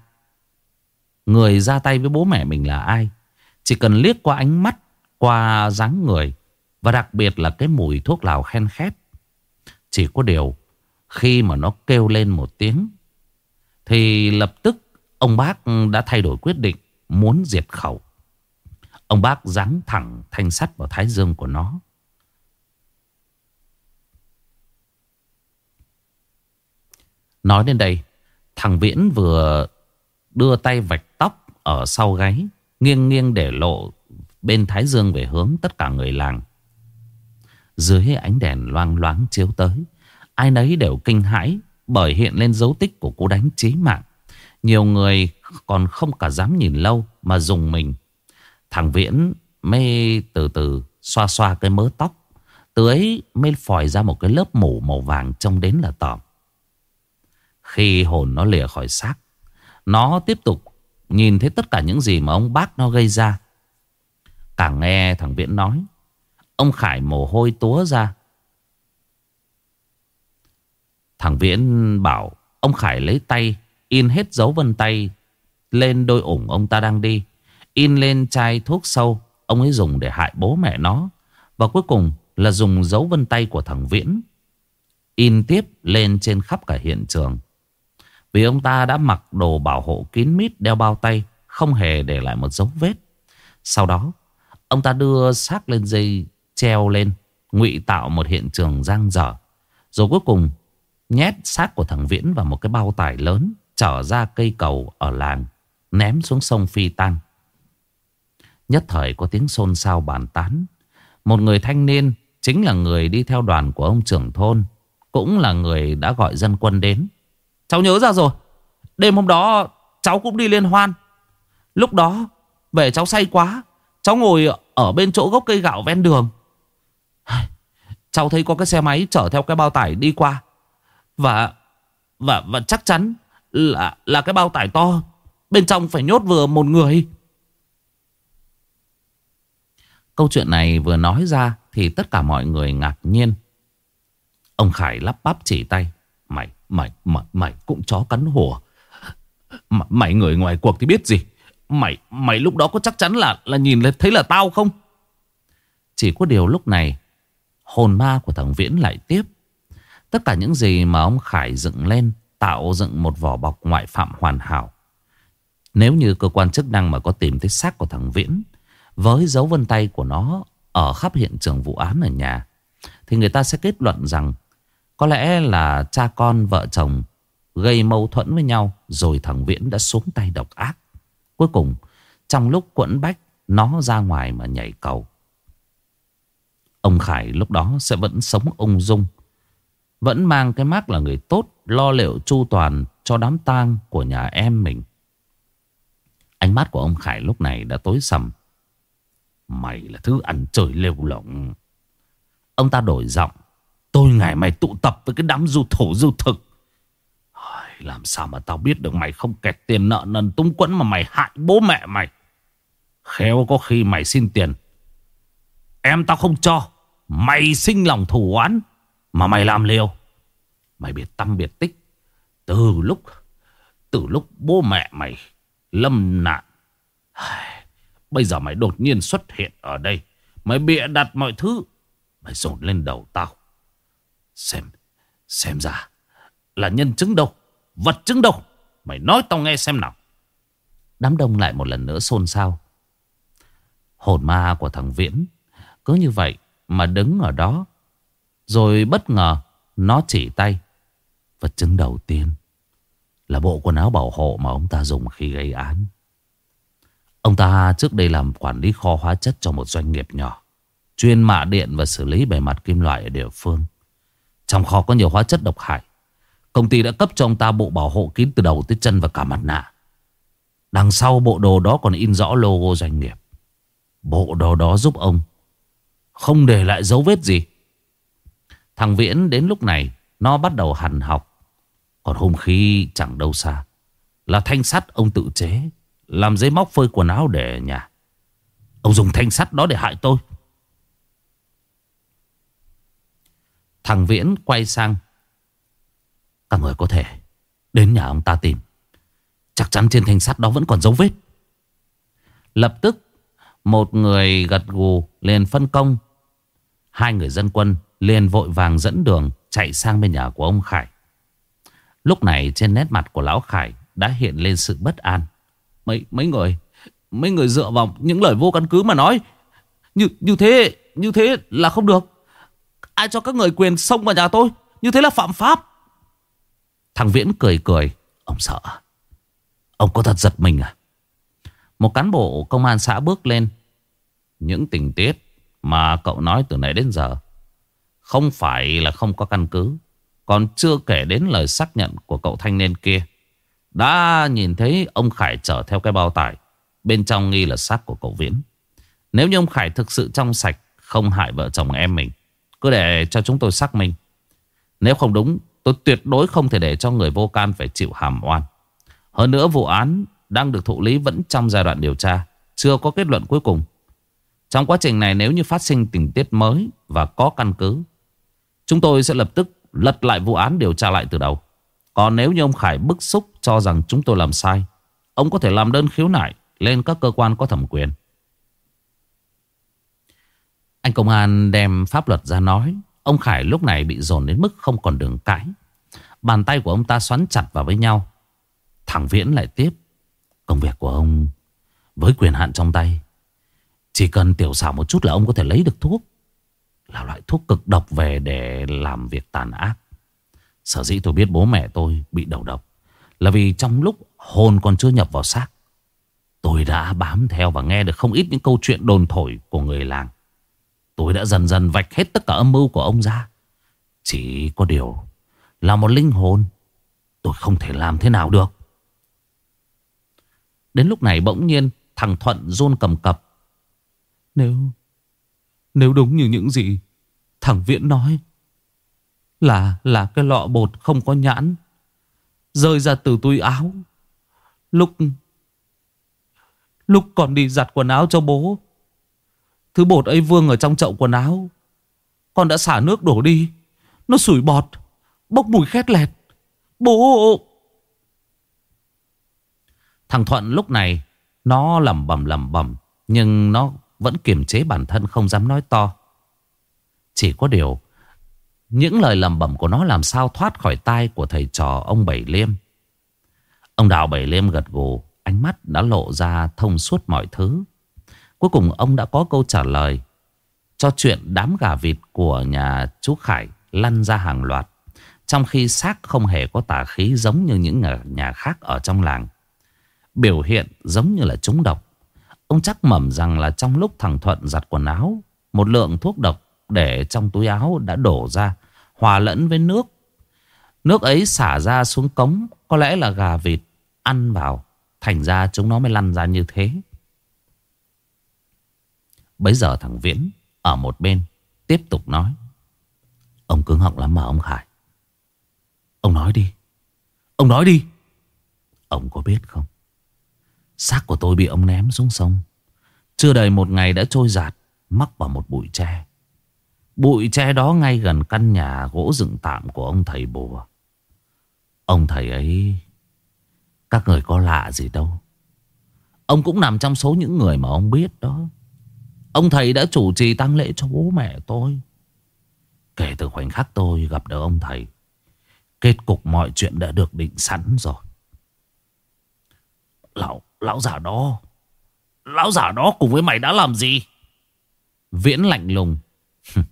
Người ra tay với bố mẹ mình là ai? Chỉ cần liếc qua ánh mắt, Qua dáng người, Và đặc biệt là cái mùi thuốc lào khen khét. Chỉ có điều, Khi mà nó kêu lên một tiếng, Thì lập tức Ông bác đã thay đổi quyết định, Muốn diệt khẩu. Ông bác giáng thẳng thanh sắt vào thái dương của nó. Nói đến đây, Thằng Viễn vừa đưa tay vạch tóc Ở sau gáy, Nghiêng nghiêng để lộ Bên Thái Dương về hướng tất cả người làng. Dưới ánh đèn loang loáng chiếu tới, Ai nấy đều kinh hãi Bởi hiện lên dấu tích của cú đánh chí mạng. Nhiều người còn không cả dám nhìn lâu Mà dùng mình. Thằng Viễn mê từ từ Xoa xoa cái mớ tóc, tưới mê mới phòi ra một cái lớp mủ màu vàng Trông đến là tỏm khi hồn nó lìa khỏi xác. Nó tiếp tục nhìn thấy tất cả những gì mà ông bác nó gây ra. Càng nghe thằng Viễn nói, Ông Khải mồ hôi túa ra. Thằng Viễn bảo, Ông Khải lấy tay, In hết dấu vân tay Lên đôi ủng ông ta đang đi. In lên chai thuốc sâu, Ông ấy dùng để hại bố mẹ nó. Và cuối cùng là dùng dấu vân tay của thằng Viễn In tiếp lên trên khắp cả hiện trường. Vì ông ta đã mặc đồ bảo hộ kín mít, đeo bao tay, Không hề để lại một dấu vết. Sau đó, Ông ta đưa xác lên dây treo lên, ngụy tạo một hiện trường giang dở. Rồi cuối cùng, Nhét xác của thằng Viễn vào một cái bao tải lớn Trở ra cây cầu ở làng, Ném xuống sông Phi Tăng Nhất thời có tiếng xôn xao bàn tán. Một người thanh niên Chính là người đi theo đoàn của ông trưởng thôn, Cũng là người đã gọi dân quân đến. Cháu nhớ ra rồi. Đêm hôm đó cháu cũng đi liên hoan. Lúc đó về cháu say quá. Cháu ngồi ở bên chỗ gốc cây gạo ven đường. Cháu thấy có cái xe máy chở theo cái bao tải đi qua. Và Và và chắc chắn là là cái bao tải to. Bên trong phải nhốt vừa một người. Câu chuyện này vừa nói ra Thì tất cả mọi người ngạc nhiên. Ông Khải lắp bắp chỉ tay. Mày, mày, mày, mày cũng chó cắn hùa M Mày người ngoài cuộc thì biết gì? Mày, mày lúc đó có chắc chắn là là nhìn thấy là tao không? Chỉ có điều lúc này Hồn ma của thằng Viễn lại tiếp. Tất cả những gì mà ông Khải dựng lên Tạo dựng một vỏ bọc ngoại phạm hoàn hảo. Nếu như cơ quan chức năng mà có tìm thấy xác của thằng Viễn với dấu vân tay của nó ở khắp hiện trường vụ án ở nhà thì người ta sẽ kết luận rằng có lẽ là cha con, vợ chồng gây mâu thuẫn với nhau, rồi thằng Viễn đã xuống tay độc ác. Cuối cùng, trong lúc quẫn bách, nó ra ngoài mà nhảy cầu. Ông Khải lúc đó sẽ vẫn sống ung dung. Vẫn mang cái mác là người tốt, lo liệu chu toàn cho đám tang của nhà em mình. Ánh mắt của ông Khải lúc này đã tối sầm. Mày là thứ ăn chơi lêu lỏng. Ông ta đổi giọng. Tôi ngày mày tụ tập với cái đám du thủ du thực. Làm sao mà tao biết được mày không kẹt tiền nợ nần tung quẫn mà mày hại bố mẹ mày. Khéo có khi mày xin tiền. Em tao không cho. Mày sinh lòng thù oán mà mày làm liều. Mày biệt tâm biệt tích. Từ lúc, từ lúc bố mẹ mày lâm nạn. Bây giờ mày đột nhiên xuất hiện ở đây. Mày bịa đặt mọi thứ. Mày dồn lên đầu tao. Xem, xem ra là nhân chứng đâu. Vật chứng đâu. Mày nói tao nghe xem nào. Đám đông lại một lần nữa xôn xao. Hồn ma của thằng Viễn cứ như vậy mà đứng ở đó. Rồi bất ngờ nó chỉ tay. Vật chứng đầu tiên là bộ quần áo bảo hộ mà ông ta dùng khi gây án. Ông ta trước đây làm quản lý kho hóa chất cho một doanh nghiệp nhỏ. Chuyên mạ điện và xử lý bề mặt kim loại ở địa phương. Trong kho có nhiều hóa chất độc hại. Công ty đã cấp cho ông ta bộ bảo hộ kín từ đầu tới chân và cả mặt nạ. Đằng sau bộ đồ đó còn in rõ logo doanh nghiệp. Bộ đồ đó giúp ông không để lại dấu vết gì. Thằng Viễn đến lúc này, nó bắt đầu hằn học. Còn hung khí chẳng đâu xa. Là thanh sắt ông tự chế. Làm giấy móc phơi quần áo để ở nhà Ông dùng thanh sắt đó để hại tôi Thằng Viễn quay sang. Các người có thể Đến nhà ông ta tìm. Chắc chắn trên thanh sắt đó vẫn còn dấu vết. Lập tức, Một người gật gù liền phân công. Hai người dân quân liền vội vàng dẫn đường Chạy sang bên nhà của ông Khải. Lúc này trên nét mặt của Lão Khải Đã hiện lên sự bất an. Mấy mấy người Mấy người dựa vào những lời vô căn cứ mà nói. Như như thế Như thế là không được. Ai cho các người quyền xông vào nhà tôi? Như thế là phạm pháp. Thằng Viễn cười cười. Ông sợ. Ông có thật giật mình à? Một cán bộ công an xã bước lên. Những tình tiết Mà cậu nói từ nãy đến giờ Không phải là không có căn cứ, Còn chưa kể đến lời xác nhận Của cậu thanh niên kia. Đã nhìn thấy ông Khải chở theo cái bao tải, Bên trong nghi là xác của cậu Viễn. Nếu như ông Khải thực sự trong sạch, Không hại vợ chồng em mình cứ để cho chúng tôi xác minh. Nếu không đúng, Tôi tuyệt đối không thể để cho người vô can phải chịu hàm oan. Hơn nữa, vụ án Đang được thụ lý vẫn trong giai đoạn điều tra, Chưa có kết luận cuối cùng. Trong quá trình này, nếu như phát sinh tình tiết mới Và có căn cứ, Chúng tôi sẽ lập tức lật lại vụ án điều tra lại từ đầu. Còn nếu như ông Khải bức xúc cho rằng chúng tôi làm sai, Ông có thể làm đơn khiếu nại Lên các cơ quan có thẩm quyền. Anh công an đem pháp luật ra nói, Ông Khải lúc này bị dồn đến mức không còn đường cãi. Bàn tay của ông ta xoắn chặt vào với nhau. Thằng Viễn lại tiếp, Công việc của ông, Với quyền hạn trong tay, Chỉ cần tiểu xảo một chút là ông có thể lấy được thuốc. Là loại thuốc cực độc về để làm việc tàn ác. Sở dĩ tôi biết bố mẹ tôi bị đầu độc Là vì trong lúc hồn còn chưa nhập vào xác, Tôi đã bám theo và nghe được không ít những câu chuyện đồn thổi của người làng. Tôi đã dần dần vạch hết tất cả âm mưu của ông ra. Chỉ có điều Là một linh hồn, Tôi không thể làm thế nào được. Đến lúc này bỗng nhiên, Thằng Thuận run cầm cập. Nếu Nếu đúng như những gì Thằng Viễn nói, Là là cái lọ bột không có nhãn, Rơi ra từ túi áo, Lúc Lúc còn đi giặt quần áo cho bố Thứ bột ấy vương ở trong chậu quần áo. Con đã xả nước đổ đi. Nó sủi bọt, Bốc mùi khét lẹt. Bố Thằng Thuận lúc này, Nó lẩm bẩm lẩm bẩm, Nhưng nó vẫn kiềm chế bản thân không dám nói to. Chỉ có điều, Những lời lẩm bẩm của nó làm sao thoát khỏi tai của thầy trò ông Bảy Liêm. Ông Đào Bảy Liêm gật gù, Ánh mắt đã lộ ra thông suốt mọi thứ. Cuối cùng ông đã có câu trả lời Cho chuyện đám gà vịt của nhà chú Khải lăn ra hàng loạt, Trong khi xác không hề có tà khí giống như những nhà khác ở trong làng. Biểu hiện giống như là trúng độc. Ông chắc mẩm rằng là trong lúc thằng Thuận giặt quần áo, Một lượng thuốc độc để trong túi áo đã đổ ra, Hòa lẫn với nước. Nước ấy xả ra xuống cống, Có lẽ là gà vịt ăn vào, Thành ra chúng nó mới lăn ra như thế. Bấy giờ thằng Viễn Ở một bên Tiếp tục nói. Ông cứng họng lắm mà ông Khải. Ông nói đi. Ông nói đi. Ông có biết không? Xác của tôi bị ông ném xuống sông. Chưa đầy một ngày đã trôi giạt, Mắc vào một bụi tre. Bụi tre đó ngay gần căn nhà gỗ dựng tạm của ông thầy bùa. Ông thầy ấy, Các người có lạ gì đâu. Ông cũng nằm trong số những người mà ông biết đó. Ông thầy đã chủ trì tăng lễ cho bố mẹ tôi. Kể từ khoảnh khắc tôi gặp được ông thầy Kết cục mọi chuyện đã được định sẵn rồi. Lão, lão giả đó Lão giả đó cùng với mày đã làm gì? Viễn lạnh lùng.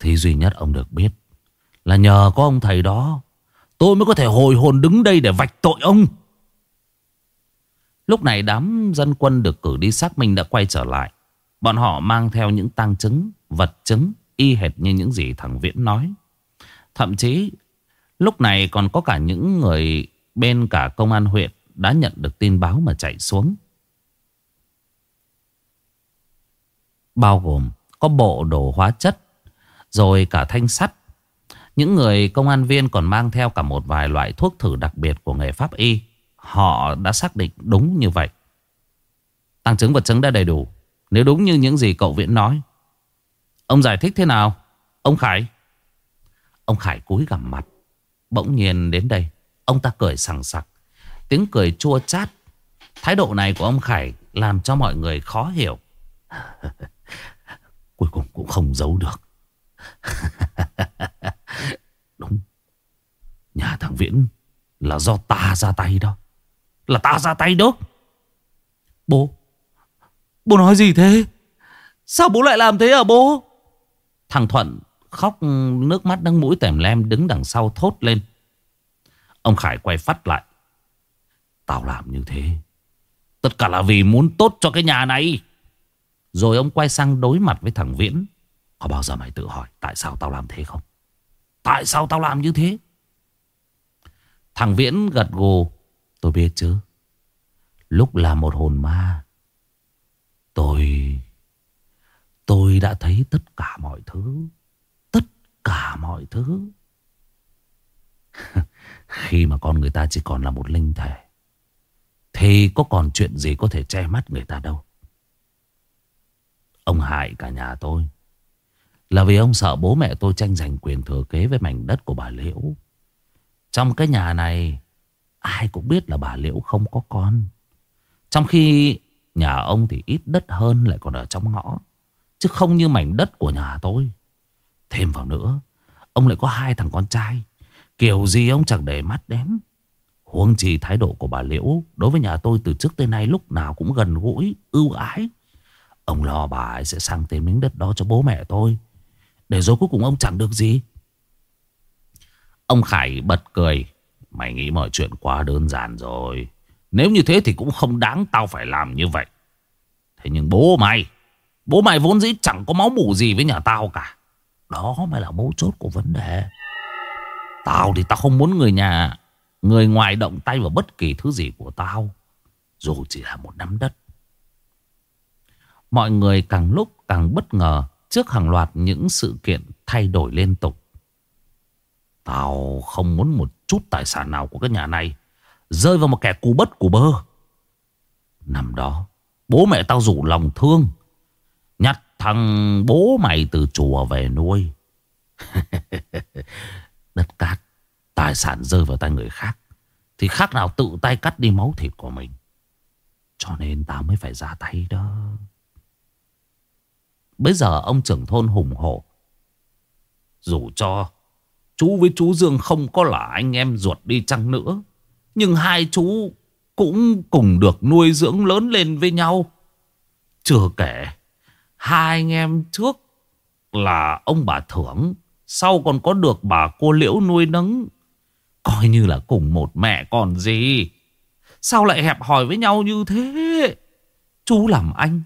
Thì duy nhất ông được biết Là nhờ có ông thầy đó Tôi mới có thể hồi hồn đứng đây để vạch tội ông. Lúc này đám dân quân được cử đi xác minh đã quay trở lại. Bọn họ mang theo những tăng chứng, vật chứng y hệt như những gì thằng Viễn nói. Thậm chí lúc này còn có cả những người bên cả công an huyện đã nhận được tin báo mà chạy xuống. Bao gồm có bộ đồ hóa chất, rồi cả thanh sắt. Những người công an viên còn mang theo cả một vài loại thuốc thử đặc biệt của nghề pháp y. Họ đã xác định đúng như vậy. Tăng chứng vật chứng đã đầy đủ. Nếu đúng như những gì cậu Viễn nói, Ông giải thích thế nào? Ông Khải. Ông Khải cúi gằm mặt, Bỗng nhiên đến đây. Ông ta cười sằng sặc. Tiếng cười chua chát. Thái độ này của ông Khải Làm cho mọi người khó hiểu. Cuối cùng cũng không giấu được. Đúng. Nhà thằng Viễn Là do ta ra tay đó. Là ta ra tay đó. Bố. Bố nói gì thế? Sao bố lại làm thế hả bố? Thằng Thuận khóc, nước mắt đắng mũi tèm lem đứng đằng sau thốt lên. Ông Khải quay phát lại. Tao làm như thế. Tất cả là vì muốn tốt cho cái nhà này. Rồi ông quay sang đối mặt với thằng Viễn. Có bao giờ mày tự hỏi Tại sao tao làm thế không? Tại sao tao làm như thế? Thằng Viễn gật gù. Tôi biết chứ. Lúc là một hồn ma Tôi... Tôi đã thấy tất cả mọi thứ. Tất cả mọi thứ. Khi mà con người ta chỉ còn là một linh thể. Thì có còn chuyện gì có thể che mắt người ta đâu. Ông hại cả nhà tôi. Là vì ông sợ bố mẹ tôi tranh giành quyền thừa kế với mảnh đất của bà Liễu. Trong cái nhà này, ai cũng biết là bà Liễu không có con. Trong khi Nhà ông thì ít đất hơn lại còn ở trong ngõ Chứ không như mảnh đất của nhà tôi Thêm vào nữa Ông lại có hai thằng con trai Kiểu gì ông chẳng để mắt đếm Huống chi thái độ của bà Liễu đối với nhà tôi từ trước tới nay lúc nào cũng gần gũi, ưu ái. Ông lo bà ấy sẽ sang tên miếng đất đó cho bố mẹ tôi. Để rồi cuối cùng ông chẳng được gì. Ông Khải bật cười. Mày nghĩ mọi chuyện quá đơn giản rồi. Nếu như thế thì cũng không đáng tao phải làm như vậy. Thế nhưng bố mày, bố mày vốn dĩ chẳng có máu mủ gì với nhà tao cả. Đó mới là mấu chốt của vấn đề. Tao thì tao không muốn người nhà, người ngoài động tay vào bất kỳ thứ gì của tao. Dù chỉ là một nắm đất. Mọi người càng lúc càng bất ngờ trước hàng loạt những sự kiện thay đổi liên tục. Tao không muốn một chút tài sản nào của cái nhà này rơi vào một kẻ cú bất cú bơ. Năm đó, bố mẹ tao rủ lòng thương, nhặt thằng bố mày từ chùa về nuôi. Đất cát, tài sản rơi vào tay người khác, thì khác nào tự tay cắt đi máu thịt của mình. Cho nên tao mới phải ra tay đó. Bây giờ ông trưởng thôn hùng hổ. Dù cho chú với chú Dương không có là anh em ruột đi chăng nữa. Nhưng hai chú cũng cùng được nuôi dưỡng lớn lên với nhau. Chưa kể, hai anh em trước là ông bà Thưởng, sau còn có được bà cô Liễu nuôi nấng. Coi như là cùng một mẹ còn gì. Sao lại hẹp hòi với nhau như thế? Chú làm anh,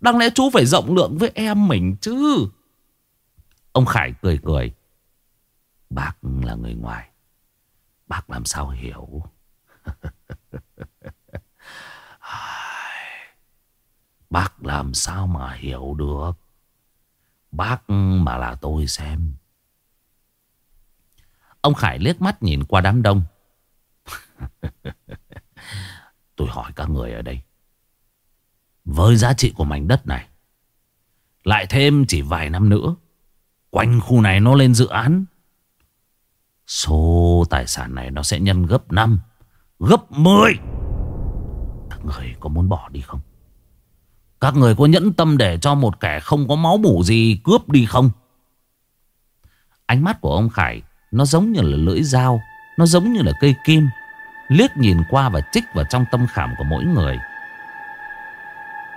đáng lẽ chú phải rộng lượng với em mình chứ. Ông Khải cười cười. Bác là người ngoài. Bác làm sao hiểu? Bác làm sao mà hiểu được? Bác mà là tôi xem. Ông Khải liếc mắt nhìn qua đám đông. Tôi hỏi các người ở đây. Với giá trị của mảnh đất này, Lại thêm chỉ vài năm nữa, Quanh khu này nó lên dự án, Số tài sản này nó sẽ nhân gấp 5 Gấp 10 Các người có muốn bỏ đi không? Các người có nhẫn tâm để cho một kẻ không có máu mủ gì cướp đi không? Ánh mắt của ông Khải Nó giống như là lưỡi dao, Nó giống như là cây kim, Liếc nhìn qua và chích vào trong tâm khảm của mỗi người.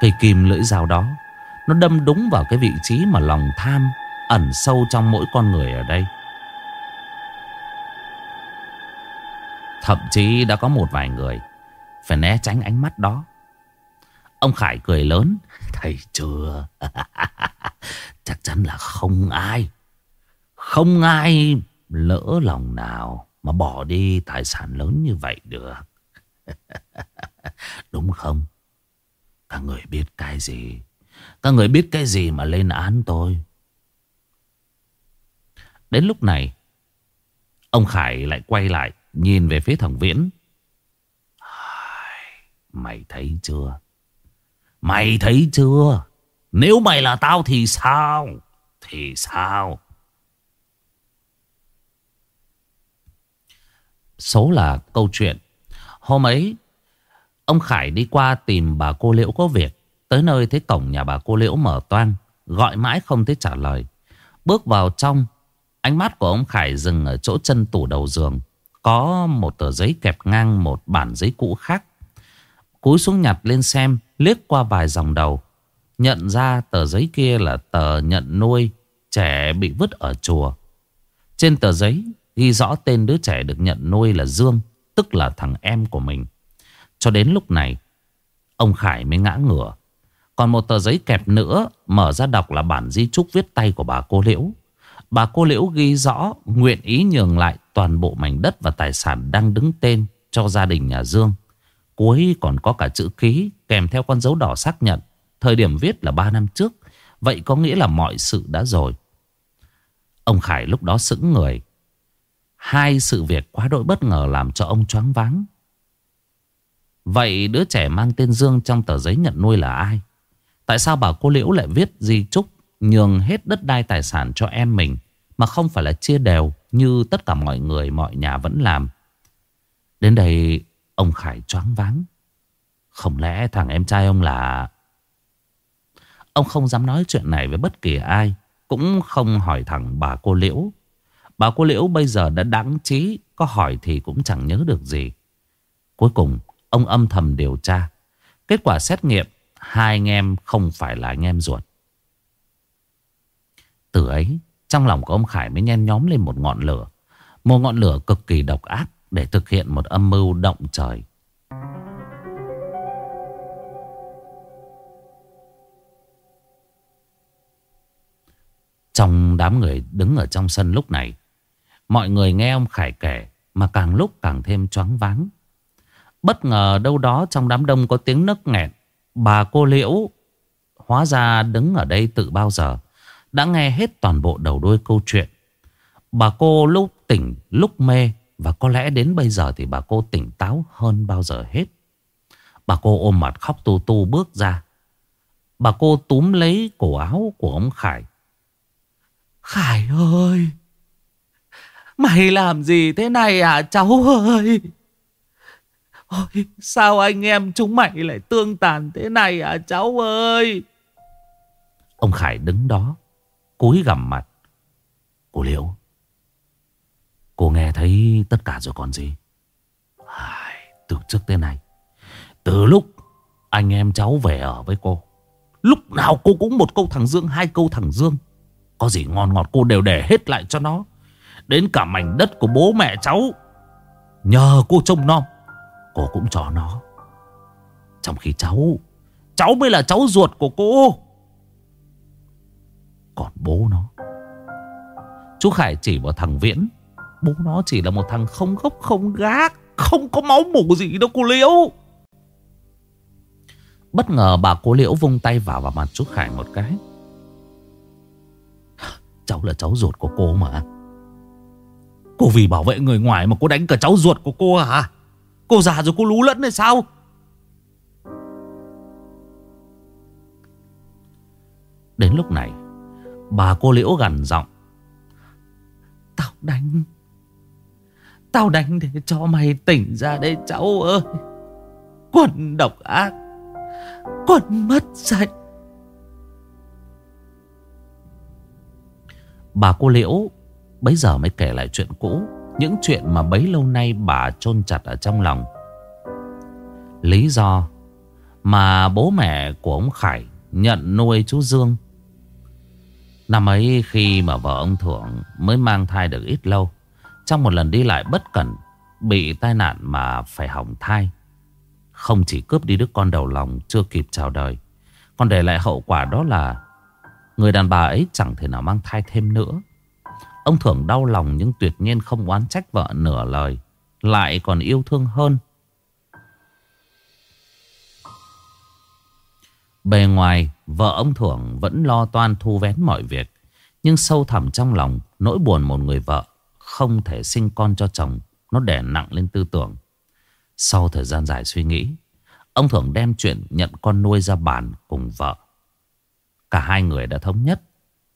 Cây kim lưỡi dao đó, Nó đâm đúng vào cái vị trí mà lòng tham Ẩn sâu trong mỗi con người ở đây. Thậm chí đã có một vài người Phải né tránh ánh mắt đó. Ông Khải cười lớn. Thầy chưa Chắc chắn là không ai. Không ai lỡ lòng nào Mà bỏ đi tài sản lớn như vậy được. Đúng không? Các người biết cái gì? Các người biết cái gì mà lên án tôi? Đến lúc này, Ông Khải lại quay lại. Nhìn về phía thằng Viễn. Mày thấy chưa? Mày thấy chưa? Nếu mày là tao thì sao? Thì sao? Số là câu chuyện. Hôm ấy, Ông Khải đi qua tìm bà cô Liễu có việc. Tới nơi thấy cổng nhà bà cô Liễu mở toang, Gọi mãi không thấy trả lời. Bước vào trong, Ánh mắt của ông Khải dừng ở chỗ chân tủ đầu giường có một tờ giấy kẹp ngang một bản giấy cũ khác. Cúi xuống nhặt lên xem, liếc qua vài dòng đầu. Nhận ra tờ giấy kia là tờ nhận nuôi trẻ bị vứt ở chùa. Trên tờ giấy ghi rõ tên đứa trẻ được nhận nuôi là Dương, tức là thằng em của mình. Cho đến lúc này, ông Khải mới ngã ngửa. Còn một tờ giấy kẹp nữa mở ra đọc là bản di trúc viết tay của bà cô Liễu. Bà cô Liễu ghi rõ nguyện ý nhường lại toàn bộ mảnh đất và tài sản đang đứng tên cho gia đình nhà Dương. Cuối còn có cả chữ ký kèm theo con dấu đỏ xác nhận. Thời điểm viết là 3 năm trước. Vậy có nghĩa là mọi sự đã rồi. Ông Khải lúc đó sững người. Hai sự việc quá đội bất ngờ làm cho ông choáng váng. Vậy đứa trẻ mang tên Dương trong tờ giấy nhận nuôi là ai? Tại sao bà cô Liễu lại viết di chúc nhường hết đất đai tài sản cho em mình mà không phải là chia đều như tất cả mọi người, mọi nhà vẫn làm. Đến đây, ông Khải choáng váng. Không lẽ thằng em trai ông là... Ông không dám nói chuyện này với bất kỳ ai. Cũng không hỏi thẳng bà cô Liễu. Bà cô Liễu bây giờ đã đáng trí. Có hỏi thì cũng chẳng nhớ được gì. Cuối cùng, ông âm thầm điều tra Kết quả xét nghiệm, Hai anh em không phải là anh em ruột Từ ấy trong lòng của ông Khải mới nhen nhóm lên một ngọn lửa. Một ngọn lửa cực kỳ độc ác Để thực hiện một âm mưu động trời. Trong đám người đứng ở trong sân lúc này, Mọi người nghe ông Khải kể Mà càng lúc càng thêm choáng váng. Bất ngờ đâu đó trong đám đông có tiếng nấc nghẹn Bà cô Liễu Hóa ra đứng ở đây từ bao giờ? Đã nghe hết toàn bộ đầu đuôi câu chuyện. Bà cô lúc tỉnh, lúc mê, Và có lẽ đến bây giờ thì bà cô tỉnh táo hơn bao giờ hết. Bà cô ôm mặt khóc tu tu bước ra. Bà cô túm lấy cổ áo của ông Khải. Khải ơi, Mày làm gì thế này à cháu ơi? Ôi, sao anh em chúng mày lại tương tàn thế này à cháu ơi? Ông Khải đứng đó cúi gằm mặt. Cô Liễu Cô nghe thấy tất cả rồi còn gì? Ai, Từ trước tới này Từ lúc anh em cháu về ở với cô Lúc nào cô cũng một câu thằng Dương Hai câu thằng Dương. Có gì ngon ngọt cô đều để hết lại cho nó. Đến cả mảnh đất của bố mẹ cháu Nhờ cô trông nom Cô cũng cho nó. Trong khi cháu Cháu mới là cháu ruột của cô Cô bố nó. Chú Khải chỉ vào thằng Viễn. Bố nó chỉ là một thằng không gốc, không gác, Không có máu mủ gì đâu cô Liễu. Bất ngờ bà cô Liễu vung tay vào vào mặt chú Khải một cái. Cháu là cháu ruột của cô mà. Cô vì bảo vệ người ngoài mà cô đánh cả cháu ruột của cô hả? Cô già rồi cô lú lẫn hay sao? Đến lúc này Bà cô liễu gần giọng. Tao đánh. Tao đánh để cho mày tỉnh ra đây cháu ơi. Quân độc ác. Quân mất dạy Bà cô liễu Bấy giờ mới kể lại chuyện cũ Những chuyện mà bấy lâu nay bà chôn chặt ở trong lòng. Lý do Mà bố mẹ của ông Khải Nhận nuôi chú Dương Năm ấy khi mà vợ ông Thượng Mới mang thai được ít lâu Trong một lần đi lại bất cẩn Bị tai nạn mà phải hỏng thai Không chỉ cướp đi đứa con đầu lòng Chưa kịp chào đời Còn để lại hậu quả đó là Người đàn bà ấy chẳng thể nào mang thai thêm nữa Ông Thưởng đau lòng nhưng tuyệt nhiên không oán trách vợ nửa lời. Lại còn yêu thương hơn. Bề ngoài, vợ ông Thưởng vẫn lo toan thu vén mọi việc. Nhưng sâu thẳm trong lòng, nỗi buồn một người vợ không thể sinh con cho chồng. Nó đè nặng lên tư tưởng. Sau thời gian dài suy nghĩ, ông Thưởng đem chuyện nhận con nuôi ra bàn cùng vợ. Cả hai người đã thống nhất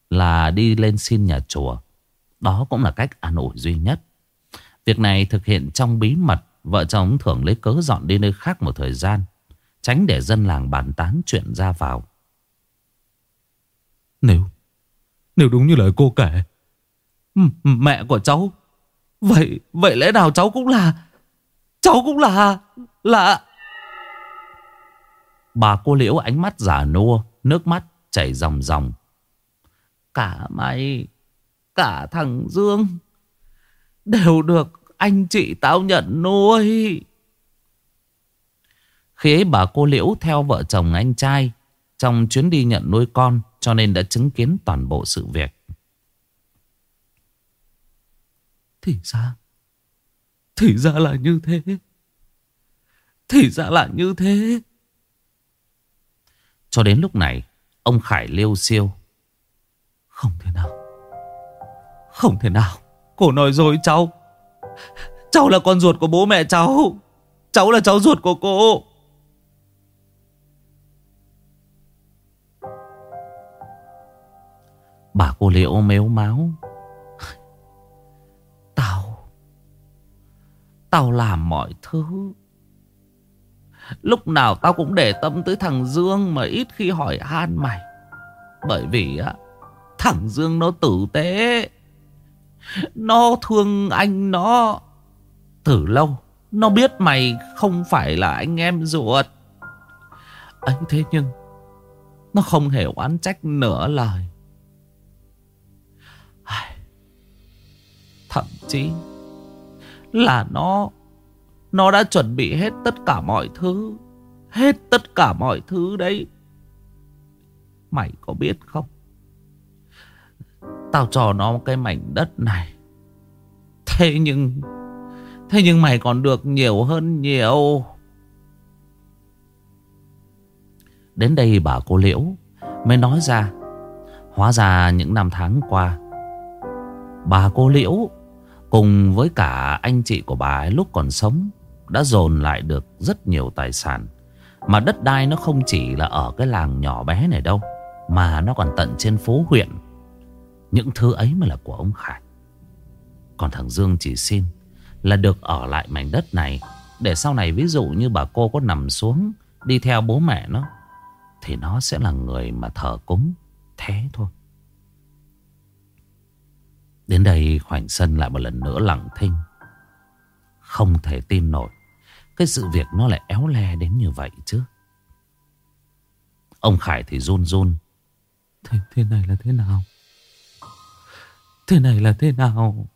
là đi lên xin nhà chùa đó cũng là cách an ủi duy nhất. Việc này thực hiện trong bí mật, vợ chồng Thưởng lấy cớ dọn đi nơi khác một thời gian, tránh để dân làng bàn tán chuyện ra vào. Nếu, nếu đúng như lời cô kể, mẹ của cháu, vậy, vậy lẽ nào cháu cũng là, cháu cũng là, là... Bà cô liễu ánh mắt giả nua, nước mắt chảy ròng ròng. Cả mày cả thằng Dương đều được anh chị tao nhận nuôi. Khi ấy bà cô Liễu theo vợ chồng anh trai trong chuyến đi nhận nuôi con cho nên đã chứng kiến toàn bộ sự việc. Thì ra, thì ra là như thế. Thì ra là như thế. Cho đến lúc này, ông Khải liêu siêu. Không thể nào. Không thể nào Cô nói dối cháu Cháu là con ruột của bố mẹ cháu Cháu là cháu ruột của cô Bà cô liễu mếu máu. Tao Tao làm mọi thứ. Lúc nào tao cũng để tâm tới thằng Dương Mà ít khi hỏi han mày. Bởi vì á, Thằng Dương nó tử tế. Nó thương anh nó. Từ lâu, Nó biết mày không phải là anh em ruột. Ấy thế nhưng, Nó không hề oán trách nửa lời. Thậm chí Là nó Nó đã chuẩn bị hết tất cả mọi thứ, Hết tất cả mọi thứ đấy. Mày có biết không? Tao cho nó cái mảnh đất này. Thế nhưng Thế nhưng mày còn được nhiều hơn nhiều. Đến đây bà cô Liễu Mới nói ra. Hóa ra những năm tháng qua, Bà cô Liễu Cùng với cả anh chị của bà ấy lúc còn sống, Đã dồn lại được rất nhiều tài sản. Mà đất đai nó không chỉ là ở cái làng nhỏ bé này đâu, Mà nó còn tận trên phố huyện. Những thứ ấy mới là của ông Khải. Còn thằng Dương chỉ xin Là được ở lại mảnh đất này, Để sau này ví dụ như bà cô có nằm xuống Đi theo bố mẹ nó, Thì nó sẽ là người mà thờ cúng Thế thôi. Đến đây khoảnh sân lại một lần nữa lặng thinh. Không thể tin nổi Cái sự việc nó lại éo le đến như vậy chứ. Ông Khải thì run run. Thế, thế này là thế nào? Thế này là thế nào?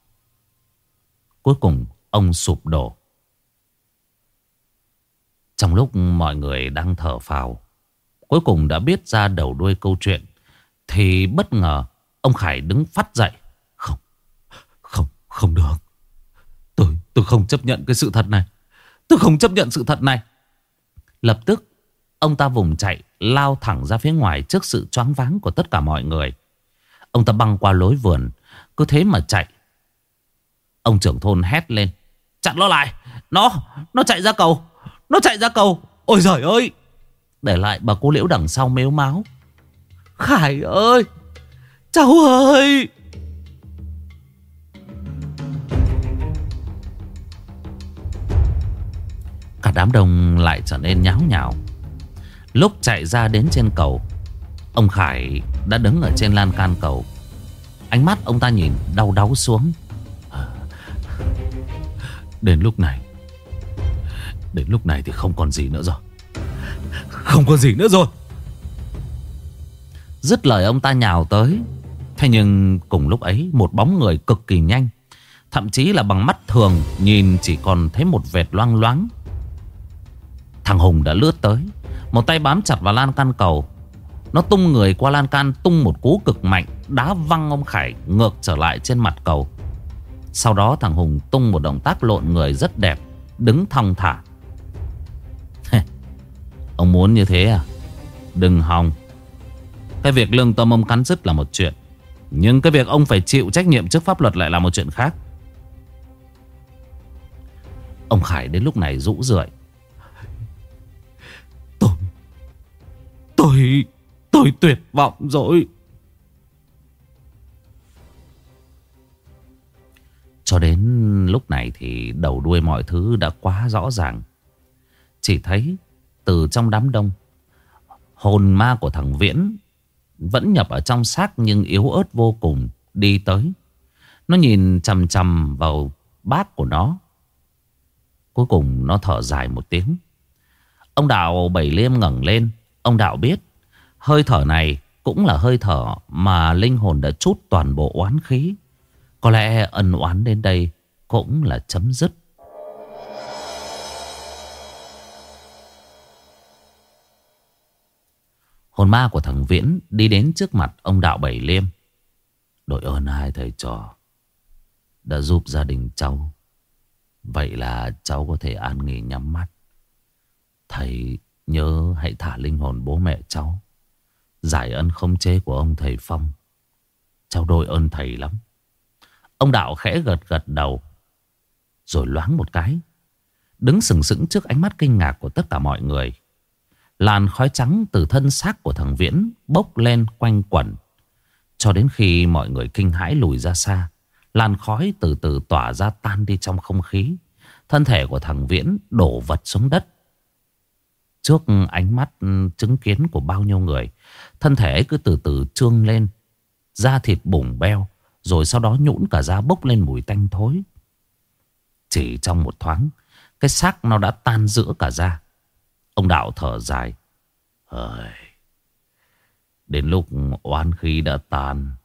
Cuối cùng ông sụp đổ. Trong lúc mọi người đang thở phào Cuối cùng đã biết ra đầu đuôi câu chuyện Thì bất ngờ Ông Khải đứng phát dậy không được. Tôi tôi không chấp nhận cái sự thật này. Tôi không chấp nhận sự thật này. Lập tức, Ông ta vùng chạy, Lao thẳng ra phía ngoài Trước sự choáng váng của tất cả mọi người. Ông ta băng qua lối vườn, Cứ thế mà chạy. Ông trưởng thôn hét lên. Chặn nó lại! Nó Nó chạy ra cầu! Nó chạy ra cầu! Ôi giời ơi! Để lại bà cô liễu đằng sau mếu máu. Khải ơi! Cháu ơi! Đám đông lại trở nên nháo nhào. Lúc chạy ra đến trên cầu, Ông Khải đã đứng ở trên lan can cầu. Ánh mắt ông ta nhìn đau đáu xuống. À, đến lúc này, Đến lúc này thì không còn gì nữa rồi. Không còn gì nữa rồi. Dứt lời ông ta nhào tới. Thế nhưng cùng lúc ấy, Một bóng người cực kỳ nhanh, Thậm chí là bằng mắt thường Nhìn chỉ còn thấy một vệt loang loáng. Thằng Hùng đã lướt tới. Một tay bám chặt vào lan can cầu. Nó tung người qua lan can, Tung một cú cực mạnh, Đá văng ông Khải ngược trở lại trên mặt cầu. Sau đó thằng Hùng tung một động tác lộn người rất đẹp, Đứng thong thả. Ông muốn như thế à? Đừng hòng. Cái việc lương tâm ông cắn dứt là một chuyện, Nhưng cái việc ông phải chịu trách nhiệm trước pháp luật lại là một chuyện khác. Ông Khải đến lúc này rũ rượi. Tôi... tôi tuyệt vọng rồi. Cho đến lúc này thì đầu đuôi mọi thứ đã quá rõ ràng. Chỉ thấy từ trong đám đông, hồn ma của thằng Viễn vẫn nhập ở trong xác nhưng yếu ớt vô cùng đi tới. Nó nhìn chầm chầm vào bát của nó. Cuối cùng nó thở dài một tiếng. Ông Đào Bảy Liêm ngẩng lên Ông Đạo biết, Hơi thở này cũng là hơi thở Mà linh hồn đã chút toàn bộ oán khí. Có lẽ ân oán đến đây Cũng là chấm dứt. Hồn ma của thằng Viễn Đi đến trước mặt ông Đạo Bảy Liêm. Đội ơn hai thầy trò Đã giúp gia đình cháu. Vậy là cháu có thể an nghỉ nhắm mắt. Thầy Nhớ hãy thả linh hồn bố mẹ cháu. Giải ân không chế của ông thầy Phong. Cháu đôi ơn thầy lắm. Ông Đạo khẽ gật gật đầu, Rồi loáng một cái, Đứng sừng sững trước ánh mắt kinh ngạc của tất cả mọi người. Làn khói trắng từ thân xác của thằng Viễn Bốc lên quanh quẩn. Cho đến khi mọi người kinh hãi lùi ra xa, Làn khói từ từ tỏa ra tan đi trong không khí. Thân thể của thằng Viễn đổ vật xuống đất. Trước ừ, ánh mắt ừ, chứng kiến của bao nhiêu người. Thân thể ấy cứ từ từ trương lên Da thịt bùng beo Rồi sau đó nhũn cả da bốc lên mùi tanh thối. Chỉ trong một thoáng Cái xác nó đã tan giữa cả da. Ông Đạo thở dài. Ơi, Đến lúc oán khí đã tan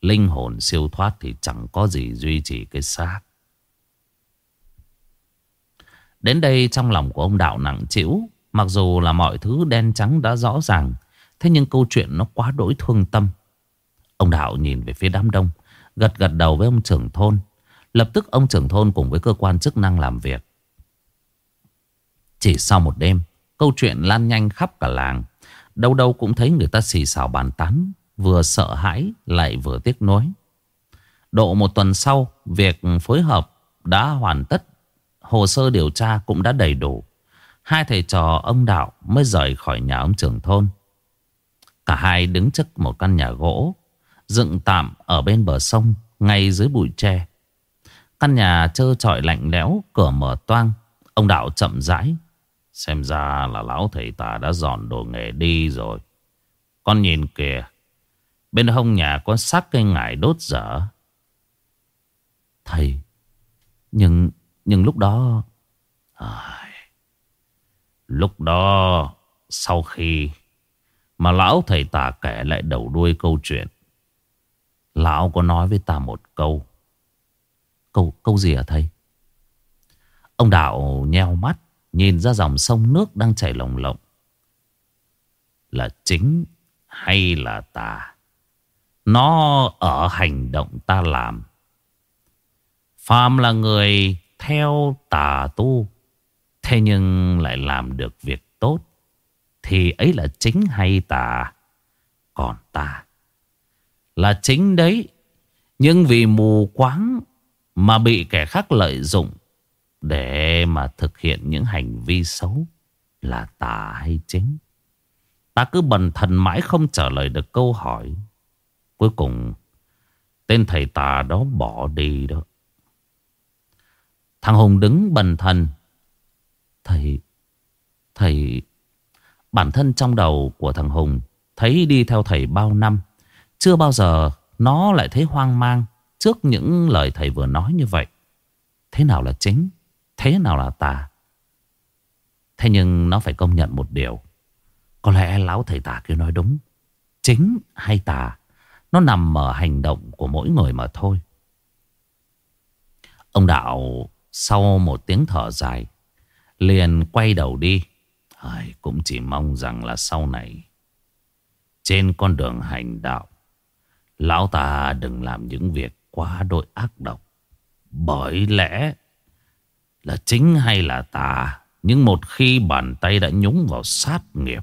Linh hồn siêu thoát thì chẳng có gì duy trì cái xác. Đến đây trong lòng của ông Đạo nặng chịu Mặc dù là mọi thứ đen trắng đã rõ ràng, Thế nhưng câu chuyện nó quá đỗi thương tâm. Ông Đạo nhìn về phía đám đông, Gật gật đầu với ông trưởng thôn. Lập tức ông trưởng thôn cùng với cơ quan chức năng làm việc. Chỉ sau một đêm, Câu chuyện lan nhanh khắp cả làng. Đâu đâu cũng thấy người ta xì xào bàn tán, Vừa sợ hãi lại vừa tiếc nuối. Độ một tuần sau, Việc phối hợp đã hoàn tất, Hồ sơ điều tra cũng đã đầy đủ. Hai thầy trò ông Đạo mới rời khỏi nhà ông trưởng thôn. Cả hai đứng trước một căn nhà gỗ Dựng tạm ở bên bờ sông Ngay dưới bụi tre. Căn nhà trơ trọi lạnh lẽo Cửa mở toang. Ông Đạo chậm rãi Xem ra là lão thầy ta đã dọn đồ nghề đi rồi. Con nhìn kìa Bên hông nhà có xác cây ngải đốt dở. Thầy Nhưng Nhưng lúc đó à, Lúc đó, Sau khi Mà lão thầy tà kể lại đầu đuôi câu chuyện, Lão có nói với ta một câu. Câu câu gì hả thầy? Ông Đạo nheo mắt, Nhìn ra dòng sông nước đang chảy lồng lộng. Là chính hay là tà? Nó ở hành động ta làm. Phàm là người theo tà tu Thế nhưng lại làm được việc tốt, Thì ấy là chính hay tà? Còn ta Là chính đấy. Nhưng vì mù quáng Mà bị kẻ khác lợi dụng để mà thực hiện những hành vi xấu Là tà hay chính? Ta cứ bần thần mãi không trả lời được câu hỏi. Cuối cùng, Tên thầy tà đó bỏ đi đó. Thằng Hùng đứng bần thần. Thầy Thầy, Bản thân trong đầu của thằng Hùng Thấy đi theo thầy bao năm, Chưa bao giờ nó lại thấy hoang mang Trước những lời thầy vừa nói như vậy. Thế nào là chính, Thế nào là tà? Thế nhưng nó phải công nhận một điều. Có lẽ lão thầy tà kia nói đúng. Chính hay tà, Nó nằm ở hành động của mỗi người mà thôi. Ông Đạo sau một tiếng thở dài Liền quay đầu đi. Ai, Cũng chỉ mong rằng là sau này Trên con đường hành đạo Lão ta đừng làm những việc quá đội ác độc. Bởi lẽ là chính hay là tà Nhưng một khi bàn tay đã nhúng vào sát nghiệp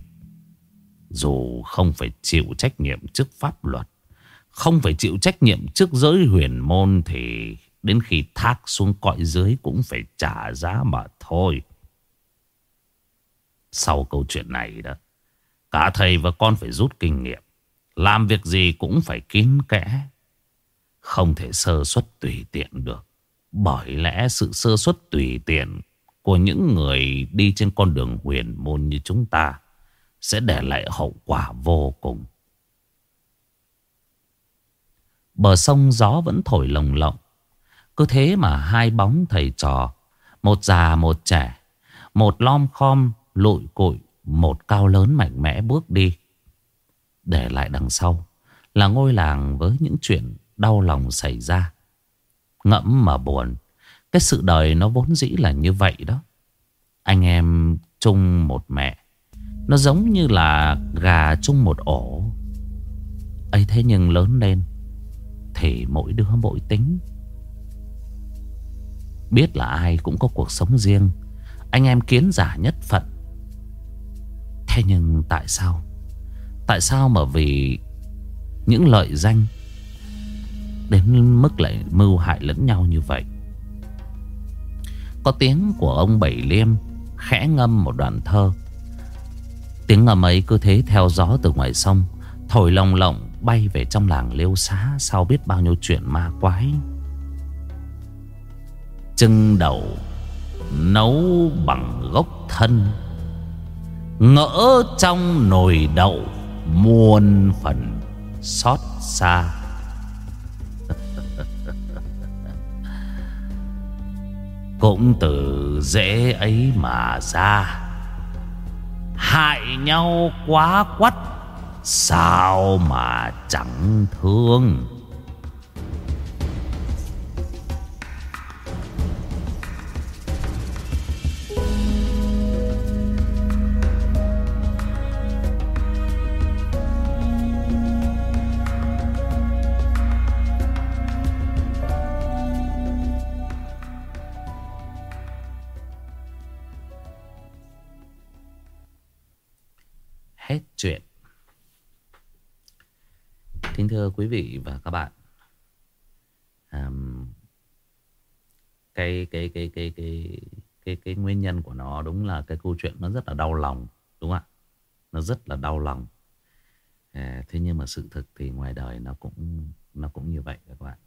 Dù không phải chịu trách nhiệm trước pháp luật Không phải chịu trách nhiệm trước giới huyền môn Thì đến khi thác xuống cõi dưới cũng phải trả giá mà thôi. Sau câu chuyện này đó Cả thầy và con phải rút kinh nghiệm Làm việc gì cũng phải kín kẽ Không thể sơ suất tùy tiện được bởi lẽ sự sơ suất tùy tiện của những người đi trên con đường huyền môn như chúng ta sẽ để lại hậu quả vô cùng. Bờ sông gió vẫn thổi lồng lộng. Cứ thế mà hai bóng thầy trò, một già một trẻ, một lom khom lụi cụi, một cao lớn mạnh mẽ bước đi. Để lại đằng sau là ngôi làng với những chuyện đau lòng xảy ra. Ngẫm mà buồn Cái sự đời nó vốn dĩ là như vậy đó Anh em chung một mẹ Nó giống như là gà chung một ổ ấy thế nhưng lớn lên Thì mỗi đứa mỗi tính Biết là ai cũng có cuộc sống riêng Anh em kiến giả nhất phận Thế nhưng tại sao? Tại sao mà vì Những lợi danh Đến mức lại mưu hại lẫn nhau như vậy? Có tiếng của ông Bảy Liêm Khẽ ngâm một đoạn thơ. Tiếng ngầm ấy cứ thế theo gió từ ngoài sông, Thổi lồng lộng bay về trong làng liêu xá Sau biết bao nhiêu chuyện ma quái. Trưng đầu nấu bằng gốc thân. Ngỡ trong nồi đậu, muôn phần xót xa. Cũng từ dễ ấy mà ra. Hại nhau quá quắt, Sao mà chẳng thương? Kính thưa quý vị và các bạn, um, cái, cái, cái, cái, cái, cái, cái nguyên nhân của nó đúng là cái câu chuyện nó rất là đau lòng, đúng không ạ? Nó rất là đau lòng. À, thế nhưng mà sự thực thì ngoài đời nó cũng nó cũng như vậy các bạn.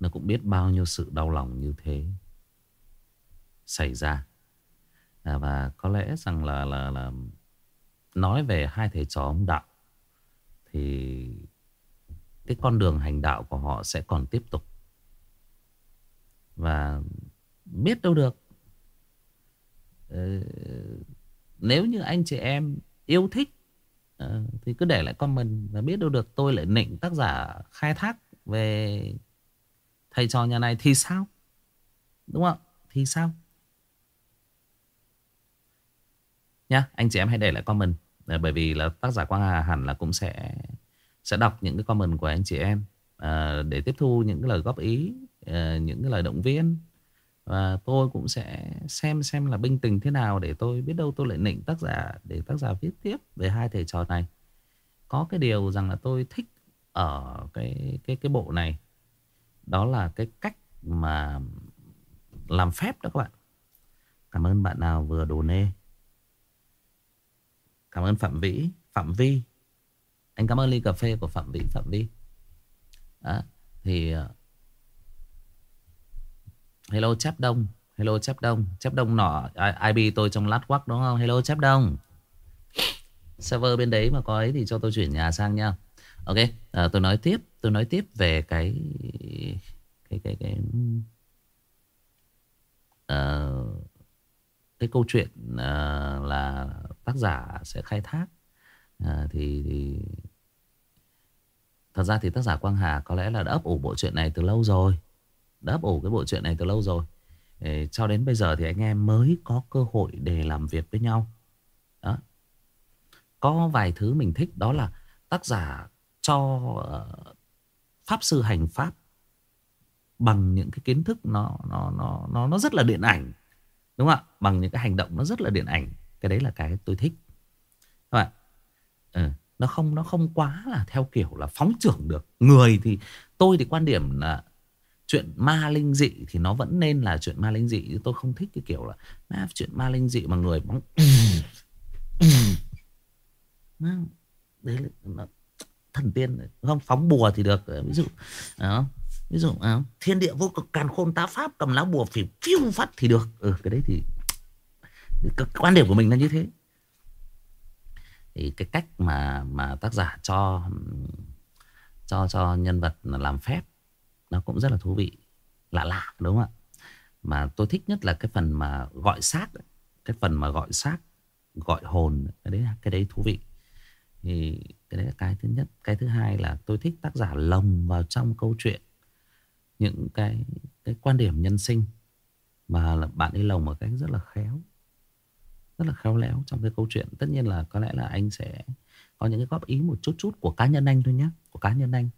Nó cũng biết bao nhiêu sự đau lòng như thế xảy ra. À, và có lẽ rằng là là là nói về hai thầy trò ông đạo thì cái con đường hành đạo của họ sẽ còn tiếp tục. Và biết đâu được ờ, nếu như anh chị em yêu thích ờ, thì cứ để lại comment và biết đâu được tôi lại nịnh tác giả khai thác về thầy trò nhà này thì sao? Đúng không? Thì sao? Nhá, anh chị em hãy để lại comment ờ, bởi vì là tác giả Quang Hà hẳn là cũng sẽ sẽ đọc những cái comment của anh chị em à, để tiếp thu những cái lời góp ý, à, những cái lời động viên và tôi cũng sẽ xem xem là binh tình thế nào để tôi biết đâu tôi lại nịnh tác giả để tác giả viết tiếp về hai thầy trò này. Có cái điều rằng là tôi thích ở cái cái cái bộ này đó là cái cách mà làm phép đó các bạn. Cảm ơn bạn nào vừa đồ nê Cảm ơn Phạm Vĩ Phạm Vi anh cảm ơn ly cà phê của Phạm Vĩ Phạm Vi à, Thì ờ, Hello chép đông Hello chép đông. Chép đông nọ IB tôi trong lát quắc đúng không? Hello chép đông. Server bên đấy mà có ấy thì cho tôi chuyển nhà sang nha. Ok à, tôi nói tiếp Tôi nói tiếp về cái Cái cái cái uh, cái câu chuyện uh, là tác giả sẽ khai thác à, thì, thì thật ra thì tác giả Quang Hà có lẽ là đã ấp ủ bộ truyện này từ lâu rồi đã ấp ủ cái bộ truyện này từ lâu rồi để, cho đến bây giờ thì anh em mới có cơ hội để làm việc với nhau đó có vài thứ mình thích đó là tác giả cho uh, pháp sư hành pháp bằng những cái kiến thức nó nó nó nó nó rất là điện ảnh Đúng không ạ? Bằng những cái hành động nó rất là điện ảnh. Cái đấy là cái tôi thích. Ừ. Nó không nó không quá là theo kiểu là phóng trưởng được. Người thì tôi thì quan điểm là chuyện ma linh dị thì nó vẫn nên là chuyện ma linh dị. Tôi không thích cái kiểu là ma chuyện ma linh dị mà người bóng đấy là thần tiên không phóng bùa thì được ờ, ví dụ đó ví dụ à, thiên địa vô cực càn khôn tá pháp cầm lá bùa phỉ phiêu phát thì được ừ cái đấy thì cái quan điểm của mình là như thế thì cái cách mà mà tác giả cho cho cho nhân vật làm phép nó cũng rất là thú vị, lạ lạ, đúng không ạ? Mà tôi thích nhất là cái phần mà gọi xác cái phần mà gọi xác, gọi hồn, cái đấy cái đấy thú vị. Thì cái đấy là cái thứ nhất. Cái thứ hai là tôi thích tác giả lồng vào trong câu chuyện những cái cái quan điểm nhân sinh mà là bạn ấy lồng một cách rất là khéo rất là khéo léo trong cái câu chuyện. Tất nhiên là có lẽ là anh sẽ có những cái góp ý một chút chút của cá nhân anh thôi nhé của cá nhân anh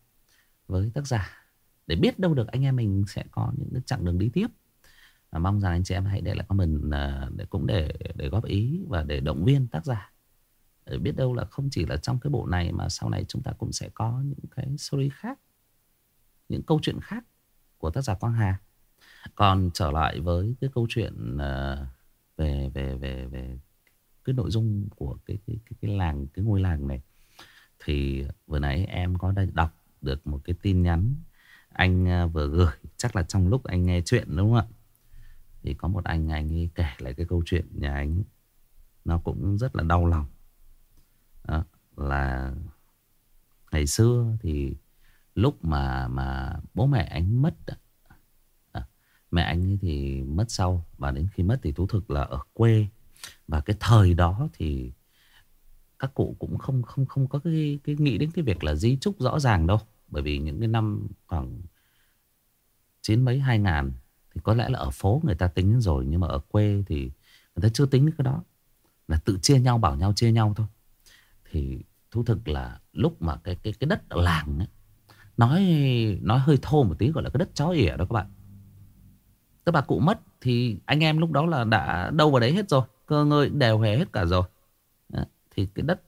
với tác giả. Để biết đâu được anh em mình sẽ có những cái chặng đường đi tiếp. Và mong rằng anh chị em hãy để lại comment à, để cũng để để góp ý và để động viên tác giả. Để biết đâu là không chỉ là trong cái bộ này mà sau này chúng ta cũng sẽ có những cái story khác những câu chuyện khác của tác giả Quang Hà. Còn trở lại với cái câu chuyện uh, về về về về cái nội dung của cái cái cái, cái làng cái ngôi làng này thì vừa nãy em có đọc được một cái tin nhắn anh à, vừa gửi chắc là trong lúc anh nghe chuyện đúng không ạ? Thì có một anh anh ấy kể lại cái câu chuyện nhà anh nó cũng rất là đau lòng. Đó, là ngày xưa thì lúc mà mà bố mẹ anh mất à, Mẹ anh ấy thì mất sau Và đến khi mất thì thú thực là ở quê. Và cái thời đó thì Các cụ cũng không không không có cái, cái nghĩ đến cái việc là di trúc rõ ràng đâu. Bởi vì những cái năm khoảng Chín mấy hai ngàn Thì có lẽ là ở phố người ta tính rồi Nhưng mà ở quê thì người ta chưa tính cái đó. Là tự chia nhau bảo nhau chia nhau thôi. Thì thú thực là lúc mà cái cái cái đất ở làng ấy, nói nói hơi thô một tí gọi là cái đất chó ỉa đó các bạn các bà cụ mất thì anh em lúc đó là đã đâu vào đấy hết rồi, cơ ngơi đều hề hết cả rồi. Đó. thì cái đất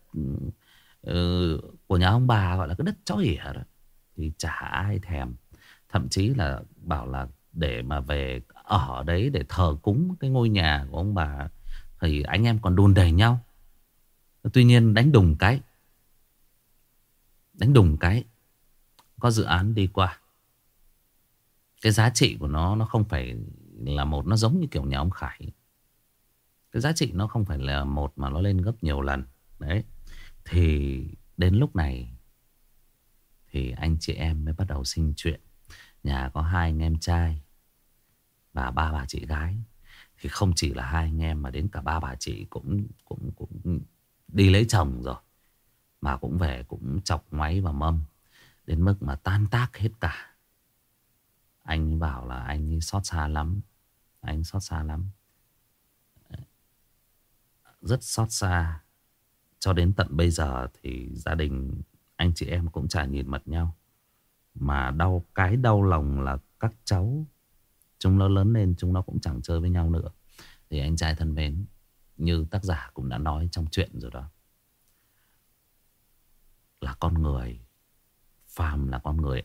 ừ, của nhà ông bà gọi là cái đất chó ỉa đó, thì chả ai thèm. Thậm chí là bảo là để mà về ở đấy để thờ cúng cái ngôi nhà của ông bà thì anh em còn đùn đầy nhau. Tuy nhiên đánh đùng cái, đánh đùng cái, có dự án đi qua cái giá trị của nó nó không phải là một, nó giống như kiểu nhà ông Khải. Cái giá trị nó không phải là một mà nó lên gấp nhiều lần. Đấy. Thì đến lúc này thì anh chị em mới bắt đầu sinh chuyện. Nhà có hai anh em trai và ba bà chị gái. Thì không chỉ là hai anh em mà đến cả ba bà chị cũng cũng cũng đi lấy chồng rồi. Mà cũng về cũng chọc máy và mâm. Đến mức mà tan tác hết cả. Anh bảo là anh xót xa lắm. Anh xót xa lắm. Ờ, rất xót xa. Cho đến tận bây giờ thì gia đình anh chị em cũng chả nhìn mặt nhau. Mà đau, cái đau lòng là các cháu, Chúng nó lớn lên chúng nó cũng chẳng chơi với nhau nữa. Thì anh trai thân mến, Như tác giả cũng đã nói trong chuyện rồi đó. Là con người, Phàm là con người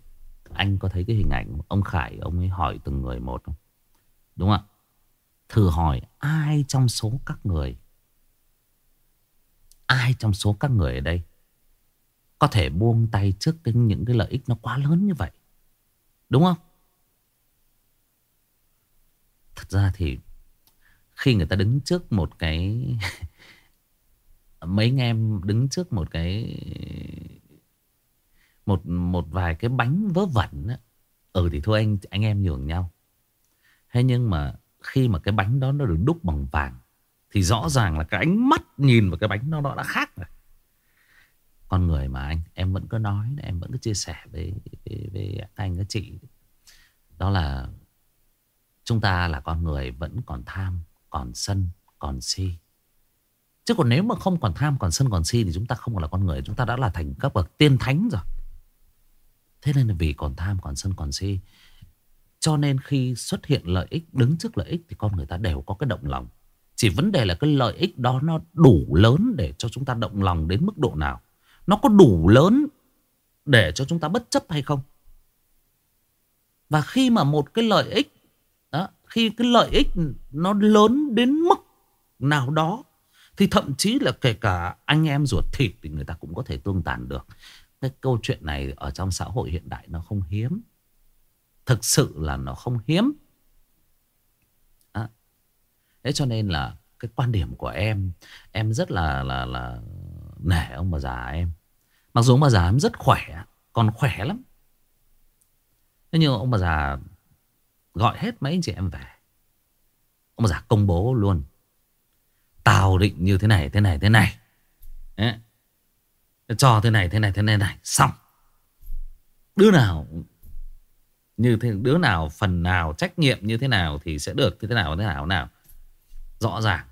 anh có thấy cái hình ảnh Ông Khải ông ấy hỏi từng người một không? Đúng không ạ? Thử hỏi ai trong số các người, Ai trong số các người ở đây Có thể buông tay trước đến những cái lợi ích nó quá lớn như vậy? Đúng không? Thật ra thì Khi người ta đứng trước một cái Mấy anh em đứng trước một cái một một vài cái bánh vớ vẩn á. Ừ thì thôi anh anh em nhường nhau. Thế nhưng mà khi mà cái bánh đó nó được đúc bằng vàng thì rõ ràng là cái ánh mắt nhìn vào cái bánh đó nó đã khác rồi. Con người mà anh em vẫn cứ nói em vẫn cứ chia sẻ với với, với anh các chị. Đó là chúng ta là con người vẫn còn tham còn sân còn si. Chứ còn nếu mà không còn tham còn sân còn si thì chúng ta không còn là con người. Chúng ta đã là thành cấp bậc tiên thánh rồi. Thế nên là vì còn tham còn sân còn si. Cho nên khi xuất hiện lợi ích Đứng trước lợi ích thì con người ta đều có cái động lòng. Chỉ vấn đề là cái lợi ích đó Nó đủ lớn để cho chúng ta động lòng Đến mức độ nào? Nó có đủ lớn để cho chúng ta bất chấp hay không? Và khi mà một cái lợi ích đó, Khi cái lợi ích nó lớn đến mức nào đó Thì thậm chí là kể cả anh em ruột thịt Thì người ta cũng có thể tương tàn được cái câu chuyện này ở trong xã hội hiện đại nó không hiếm. Thực sự là nó không hiếm. À, thế cho nên là cái quan điểm của em, em rất là là là nể ông bà già em. Mặc dù ông bà già em rất khỏe, còn khỏe lắm. Thế nhưng ông bà già gọi hết mấy anh chị em về. Ông bà già công bố luôn. Tao định như thế này, thế này, thế này. Đấy. Cho thế này thế này thế này này. Xong. Đứa nào như thế, đứa nào phần nào trách nhiệm như thế nào thì sẽ được như thế nào thế nào nào. Rõ ràng.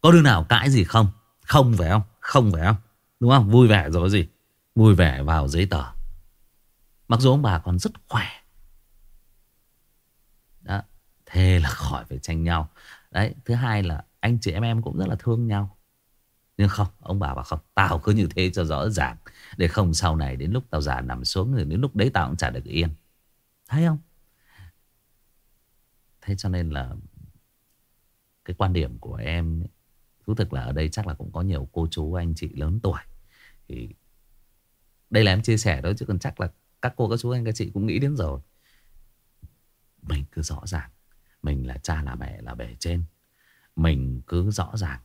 Có đứa nào cãi gì không? Không phải không? Không phải không? Đúng không? Vui vẻ rồi gì? Vui vẻ vào giấy tờ. Mặc dù ông bà còn rất khỏe. Đó. Thế là khỏi phải tranh nhau. Đấy, thứ hai là anh chị em em cũng rất là thương nhau nhưng không, ông bà bảo không, tao cứ như thế cho rõ ràng. Để không sau này đến lúc tao già nằm xuống rồi đến lúc đấy tao cũng chả được yên. Thấy không? Thế cho nên là cái quan điểm của em thú thực là ở đây chắc là cũng có nhiều cô chú anh chị lớn tuổi. Thì đây là em chia sẻ thôi chứ còn chắc là các cô các chú anh các chị cũng nghĩ đến rồi. Mình cứ rõ ràng. Mình là cha là mẹ là bề trên. Mình cứ rõ ràng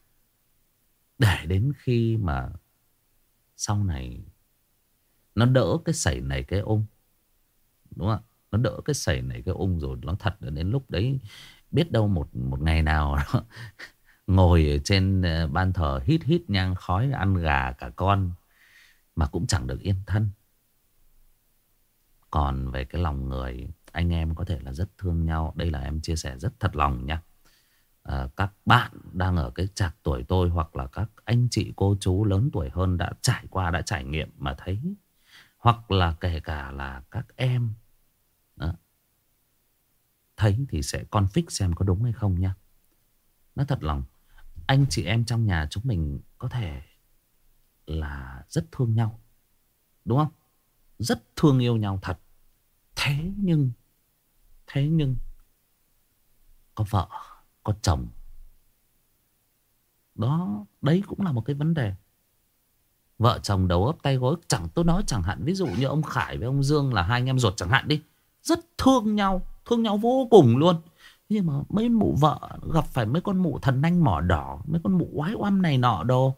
để đến khi mà sau này nó đỡ cái sảy này cái ôm. Đúng không ạ? Nó đỡ cái sẩy này cái ung rồi Nó thật là đến lúc đấy Biết đâu một một ngày nào đó, Ngồi ở trên ờ, ban thờ Hít hít nhang khói ăn gà cả con Mà cũng chẳng được yên thân Còn về cái lòng người Anh em có thể là rất thương nhau Đây là em chia sẻ rất thật lòng nha à, Các bạn đang ở cái trạc tuổi tôi Hoặc là các anh chị cô chú lớn tuổi hơn Đã trải qua, đã trải nghiệm mà thấy. Hoặc là kể cả là các em đó, Thấy thì sẽ conflict xem có đúng hay không nha. Nói thật lòng Anh chị em trong nhà chúng mình Có thể là rất thương nhau Đúng không? Rất thương yêu nhau thật. Thế nhưng Thế nhưng Có vợ. Có chồng Đó Đấy cũng là một cái vấn đề Vợ chồng đầu ấp tay gối Chẳng tôi nói chẳng hạn Ví dụ như ông Khải với ông Dương Là hai anh em ruột chẳng hạn đi Rất thương nhau Thương nhau vô cùng luôn Nhưng mà mấy mụ vợ gặp phải mấy con mụ thần anh mỏ đỏ Mấy con mụ oái oăm này nọ đồ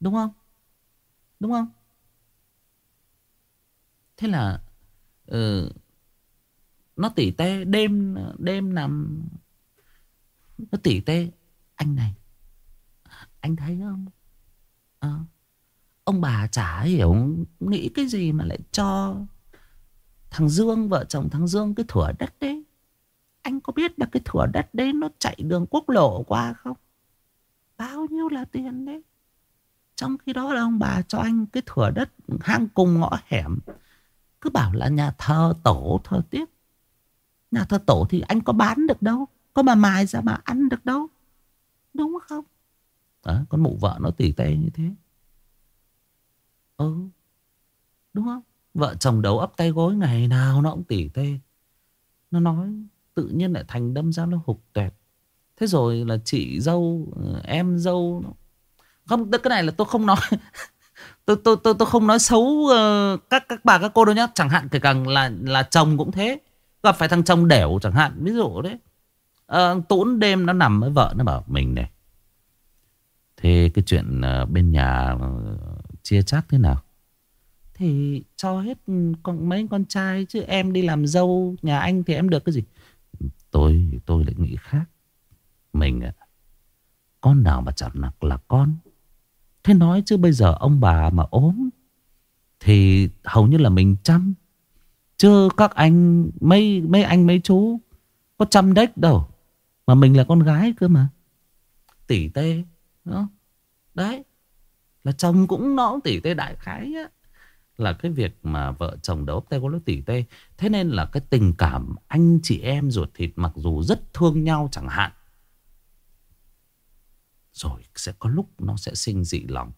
Đúng không? Đúng không? Thế là ừ, Nó tỉ tê Đêm đêm nằm nó tỉ tê Anh này Anh thấy không? À, ông bà chả hiểu Nghĩ cái gì mà lại cho Thằng Dương Vợ chồng thằng Dương cái thửa đất đấy Anh có biết là cái thửa đất đấy Nó chạy đường quốc lộ qua không? Bao nhiêu là tiền đấy trong khi đó là ông bà cho anh cái thửa đất hang cùng ngõ hẻm. Cứ bảo là nhà thờ tổ thờ tiếp Nhà thờ tổ thì anh có bán được đâu. Có mà mài ra mà ăn được đâu. Đúng không? à, con mụ vợ nó tỉ tê như thế. Ừ. Đúng không? Vợ chồng đấu ấp tay gối ngày nào nó cũng tỉ tê. Nó nói tự nhiên lại thành đâm ra nó hụt tuyệt, Thế rồi là chị dâu, em dâu không, cái này là tôi không nói tôi tôi tôi tôi không nói xấu uh, các các bà các cô đâu nhá, chẳng hạn kể cả là là chồng cũng thế. Gặp phải thằng chồng đẻo chẳng hạn, ví dụ đấy. Uh, tốn đêm nó nằm với vợ nó bảo mình này. Thế cái chuyện ờ, bên nhà ờ, chia chác thế nào? Thì cho hết con mấy con trai chứ em đi làm dâu nhà anh thì em được cái gì? Tôi tôi lại nghĩ khác. Mình à, con nào mà chẳng nặng là con. Thế nói chứ bây giờ ông bà mà ốm Thì hầu như là mình chăm Chứ các anh Mấy mấy anh mấy chú Có chăm đếch đâu mà mình là con gái cơ mà. Tỉ tê, đó. Đấy, Là chồng cũng nó tỷ tỉ tê đại khái á. Là cái việc mà vợ chồng đấu tay có nó tỉ tê. Thế nên là cái tình cảm Anh chị em ruột thịt Mặc dù rất thương nhau chẳng hạn. Rồi sẽ có lúc nó sẽ sinh dị lòng.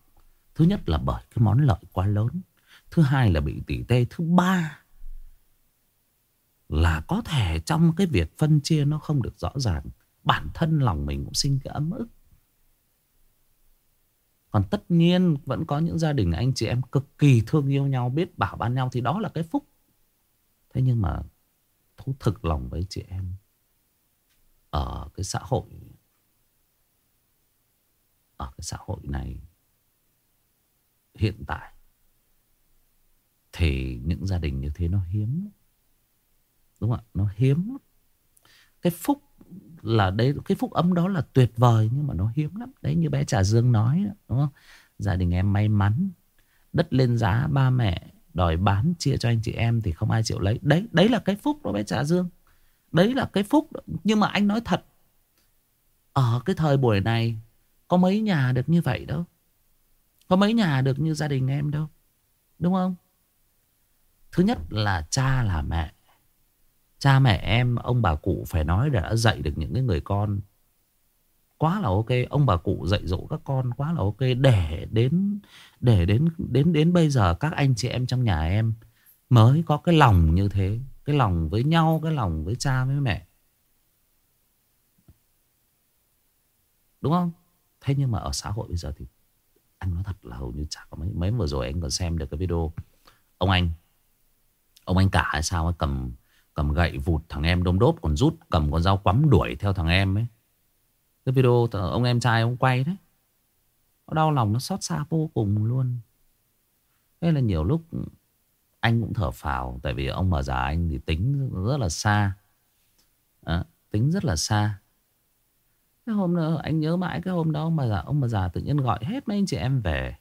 Thứ nhất là bởi cái món lợi quá lớn. Thứ hai là bị tỉ tê. Thứ ba là có thể trong cái việc phân chia nó không được rõ ràng, Bản thân lòng mình cũng sinh cái ấm ức. Còn tất nhiên vẫn có những gia đình anh chị em cực kỳ thương yêu nhau, Biết bảo ban nhau thì đó là cái phúc. Thế nhưng mà thú thực lòng với chị em Ở cái xã hội, ở cái xã hội này hiện tại thì những gia đình như thế nó hiếm đúng không ạ? Nó hiếm lắm. cái phúc là đấy, cái phúc ấm đó là tuyệt vời nhưng mà nó hiếm lắm. Đấy, như bé trà dương nói đúng không? Gia đình em may mắn, đất lên giá, ba mẹ đòi bán, chia cho anh chị em thì không ai chịu lấy. Đấy đấy là cái phúc đó bé trà dương. Đấy là cái phúc đó. nhưng mà anh nói thật, ở cái thời buổi này, có mấy nhà được như vậy đâu. Có mấy nhà được như gia đình em đâu. Đúng không? Thứ nhất là cha là mẹ. Cha mẹ em, Ông bà cụ phải nói đã dạy được những cái người con. Quá là ok, Ông bà cụ dạy dỗ các con, quá là ok. Để đến Để đến đến đến bây giờ Các anh chị em trong nhà em Mới có cái lòng như thế, Cái lòng với nhau, Cái lòng với cha với mẹ. Đúng không? Thế nhưng mà ở xã hội bây giờ thì anh nói thật là hầu như chả có mấy mấy vừa rồi anh còn xem được cái video. Ông anh ông anh cả hay sao ấy, cầm cầm gậy vụt thằng em đôm đốp còn rút cầm con dao quắm đuổi theo thằng em ấy. Cái video ông em trai ông quay đấy. Nó đau lòng nó xót xa vô cùng luôn. Thế là nhiều lúc Anh cũng thở phào Tại vì ông bà già anh thì tính rất là xa. À, Tính rất là xa. Cái hôm đó anh nhớ mãi Cái hôm đó ông bà già, ông bà già tự nhiên gọi hết mấy anh chị em về.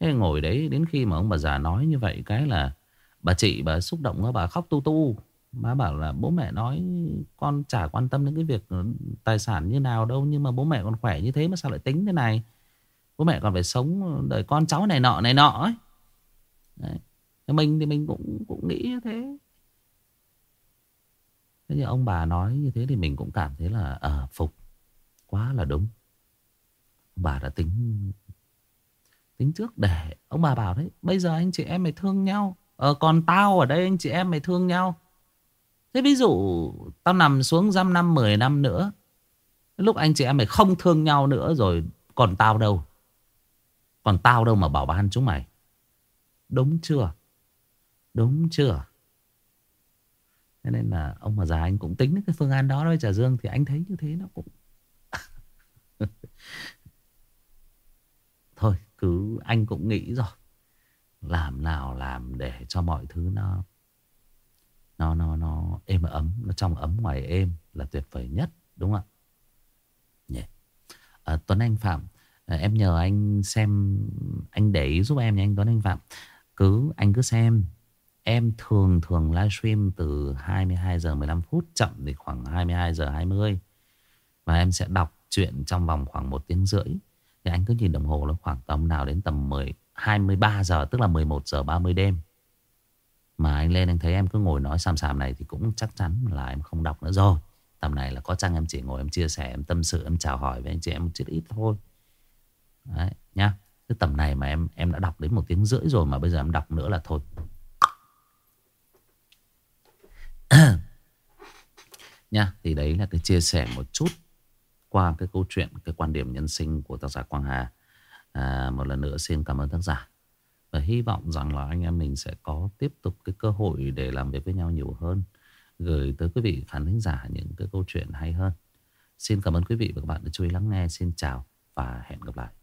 Thế ngồi đấy đến khi mà ông bà già nói như vậy Cái là bà chị bà xúc động Bà khóc tu tu. Má bảo là bố mẹ nói con chả quan tâm đến cái việc tài sản như nào đâu Nhưng mà bố mẹ còn khỏe như thế mà sao lại tính thế này? Bố mẹ còn phải sống đời con cháu này nọ này nọ ấy. Đấy. Mình thì mình cũng cũng nghĩ như thế. Thế như ông bà nói như thế thì mình cũng cảm thấy là à, phục. Quá là đúng. Ông bà đã tính Tính trước để Ông bà bảo đấy Bây giờ anh chị em mày thương nhau. Ờ còn tao ở đây anh chị em mày thương nhau. Thế ví dụ Tao nằm xuống dăm năm 10 năm nữa, Lúc anh chị em mày không thương nhau nữa rồi, Còn tao đâu? Còn tao đâu mà bảo ban chúng mày? Đúng chưa? Đúng chưa? Thế nên là ông mà già anh cũng tính cái phương án đó với Trà Dương, Thì anh thấy như thế nó cũng Thôi, cứ anh cũng nghĩ rồi. Làm nào làm để cho mọi thứ nó nó nó nó êm ấm Nó trong ấm ngoài êm là tuyệt vời nhất Đúng không ạ? Yeah. à, Tuấn Anh Phạm à, Em nhờ anh xem Anh để ý giúp em nha anh Tuấn Anh Phạm. Cứ Anh cứ xem. Em thường thường livestream từ 22 giờ 15 phút Chậm thì khoảng 22 giờ 20 Và em sẽ đọc chuyện trong vòng khoảng 1 tiếng rưỡi. Thì anh cứ nhìn đồng hồ nó khoảng tầm nào đến tầm 10 23 giờ tức là 11 giờ 30 đêm. Mà anh lên anh thấy em cứ ngồi nói xàm xàm này Thì cũng chắc chắn là em không đọc nữa rồi. Tầm này là có chăng em chỉ ngồi em chia sẻ Em tâm sự em chào hỏi với anh chị em một chút ít thôi. Đấy nhá. Cái tầm này mà em em đã đọc đến một tiếng rưỡi rồi Mà bây giờ em đọc nữa là thôi. Nha thì đấy là cái chia sẻ một chút qua cái câu chuyện cái quan điểm nhân sinh của tác giả Quang Hà. À, một lần nữa xin cảm ơn tác giả và hy vọng rằng là anh em mình sẽ có tiếp tục cái cơ hội để làm việc với nhau nhiều hơn. Gửi tới quý vị khán thính giả những cái câu chuyện hay hơn. Xin cảm ơn quý vị và các bạn đã chú ý lắng nghe. Xin chào và hẹn gặp lại.